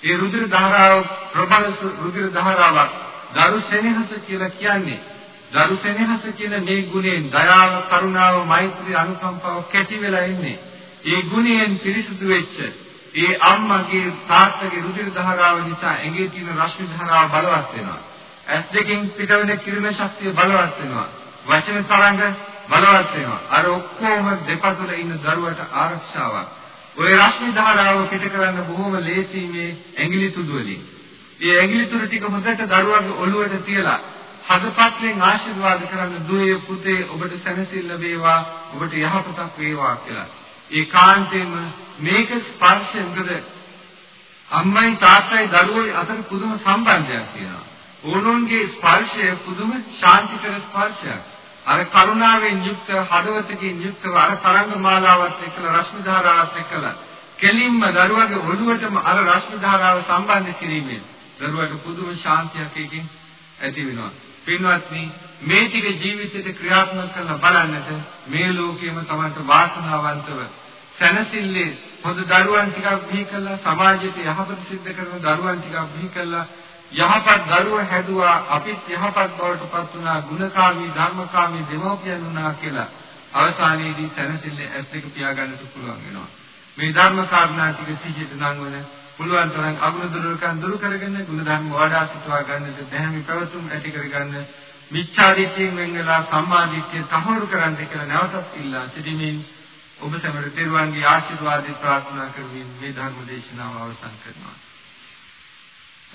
ඒ රුධිර ධාරාව ප්‍රබල රුධිර ධාරාවක් දරු සෙනෙහස කියලා කියන්නේ. දරු සෙනෙහස කියන මේ ගුණයෙන් දයාව, කරුණාව, මෛත්‍රී, අනුකම්පාව කැටි වෙලා ඉන්නේ. ඒ ගුණයෙන් පිරිසුදු වෙච්ච ඒ අම්මගේ තාත්තගේ රුධිර ධාරාව නිසා ඇඟේ තියෙන රශ්මි ධාරාව බලවත් වෙනවා. ඇස් දෙකෙන් පිටවෙන කිරණ ශක්තිය බලවත් වෙනවා. වචන තරංග බලවත් වෙනවා. අර ඔක්කොම දෙපතුල ඉන්න දරුවට ආරක්ෂාවක්. ওই රශ්මි ධාරාව පිට කරන්න බොහොම ලේසි මේ ඇඟිලි තුඩු වලින්. මේ ඇඟිලි තුඩු ටික හොඳට දරුවගේ ඔළුවට තියලා හදපත්ලෙන් ආශිර්වාද කරන්න දුවේ පුතේ ඔබට සැනසෙල්ල වේවා ඔබට යහපතක් වේවා කියලා. ඒ කාන්තේම මේක ස්පර්ශය මොකද අම්මයි තාත්තයි දරුවෝයි අතර පුදුම සම්බන්ධයක් තියෙනවා. ඕනෝන්ගේ ස්පර්ශය පුදුම ශාන්තිකර ස්පර්ශයක්. අර කරුණාවෙන් යුක්ත හදවතකින් යුක්තව අර තරංග මාලාවත් එක්කලා රශ්මි ධාරාවත් එක්කලා කෙලින්ම දරුවගේ ඔළුවටම අර රශ්මි ධාරාව සම්බන්ධ කිරීමෙන් දරුවට පුදුම ශාන්තියක් එකකින් ඇති වෙනවා. පින්වත්නි මේ ටික ජීවිතේට ක්‍රියාත්මක කරලා බලන්නට මේ ලෝකෙම තමන්ට වාසනාවන්තව සැනසille හොඳ දරුවන් ටිකක් බිහි කළා සමාජයට යහපත සිද්ධ කරන දරුවන් ටිකක් බිහි කළා යහපත් දරුව හැදුවා අපිත් යහපත් බවට පත් වුණා ගුණකාමී ධර්මකාමී දෙමෝපියන් වුණා කියලා අවසානයේදී සැනසille ඇස් දෙක පියාගන්නට පුළුවන් වෙනවා. මේ ධර්ම කාරණා ටික සිහියට නංවන පුළුවන් තරම් අගුණ දුරුකම් දුරු කරගෙන ගුණ ධර්ම වඩා සිටවා ගන්නට දැහැමි පැවතුම් ඇති කරගන්න මිච්ඡා දිට්ඨියෙන් වෙන් වෙලා සම්මා දිට්ඨිය තහවුරු කරන්න කියලා නැවතත් ඉල්ලා සිටිමින් ඔබ සැමට තෙරුවන්ගේ ආශිර්වාද ප්‍රාර්ථනා කරමින් මේ ධර්ම දේශනාව අවසන් කරනවා.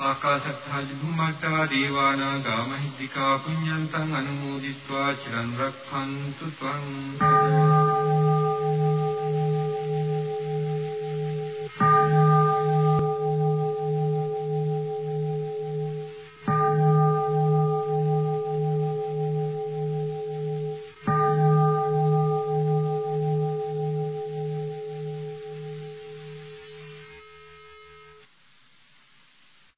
ආකාශත්ථාදි භූමත්තා දේවානාගා මහිද්దికා පුඤ්ඤන්තං අනුමෝදිත්වා. චිරන් රක්ඛන්තු ත්වං.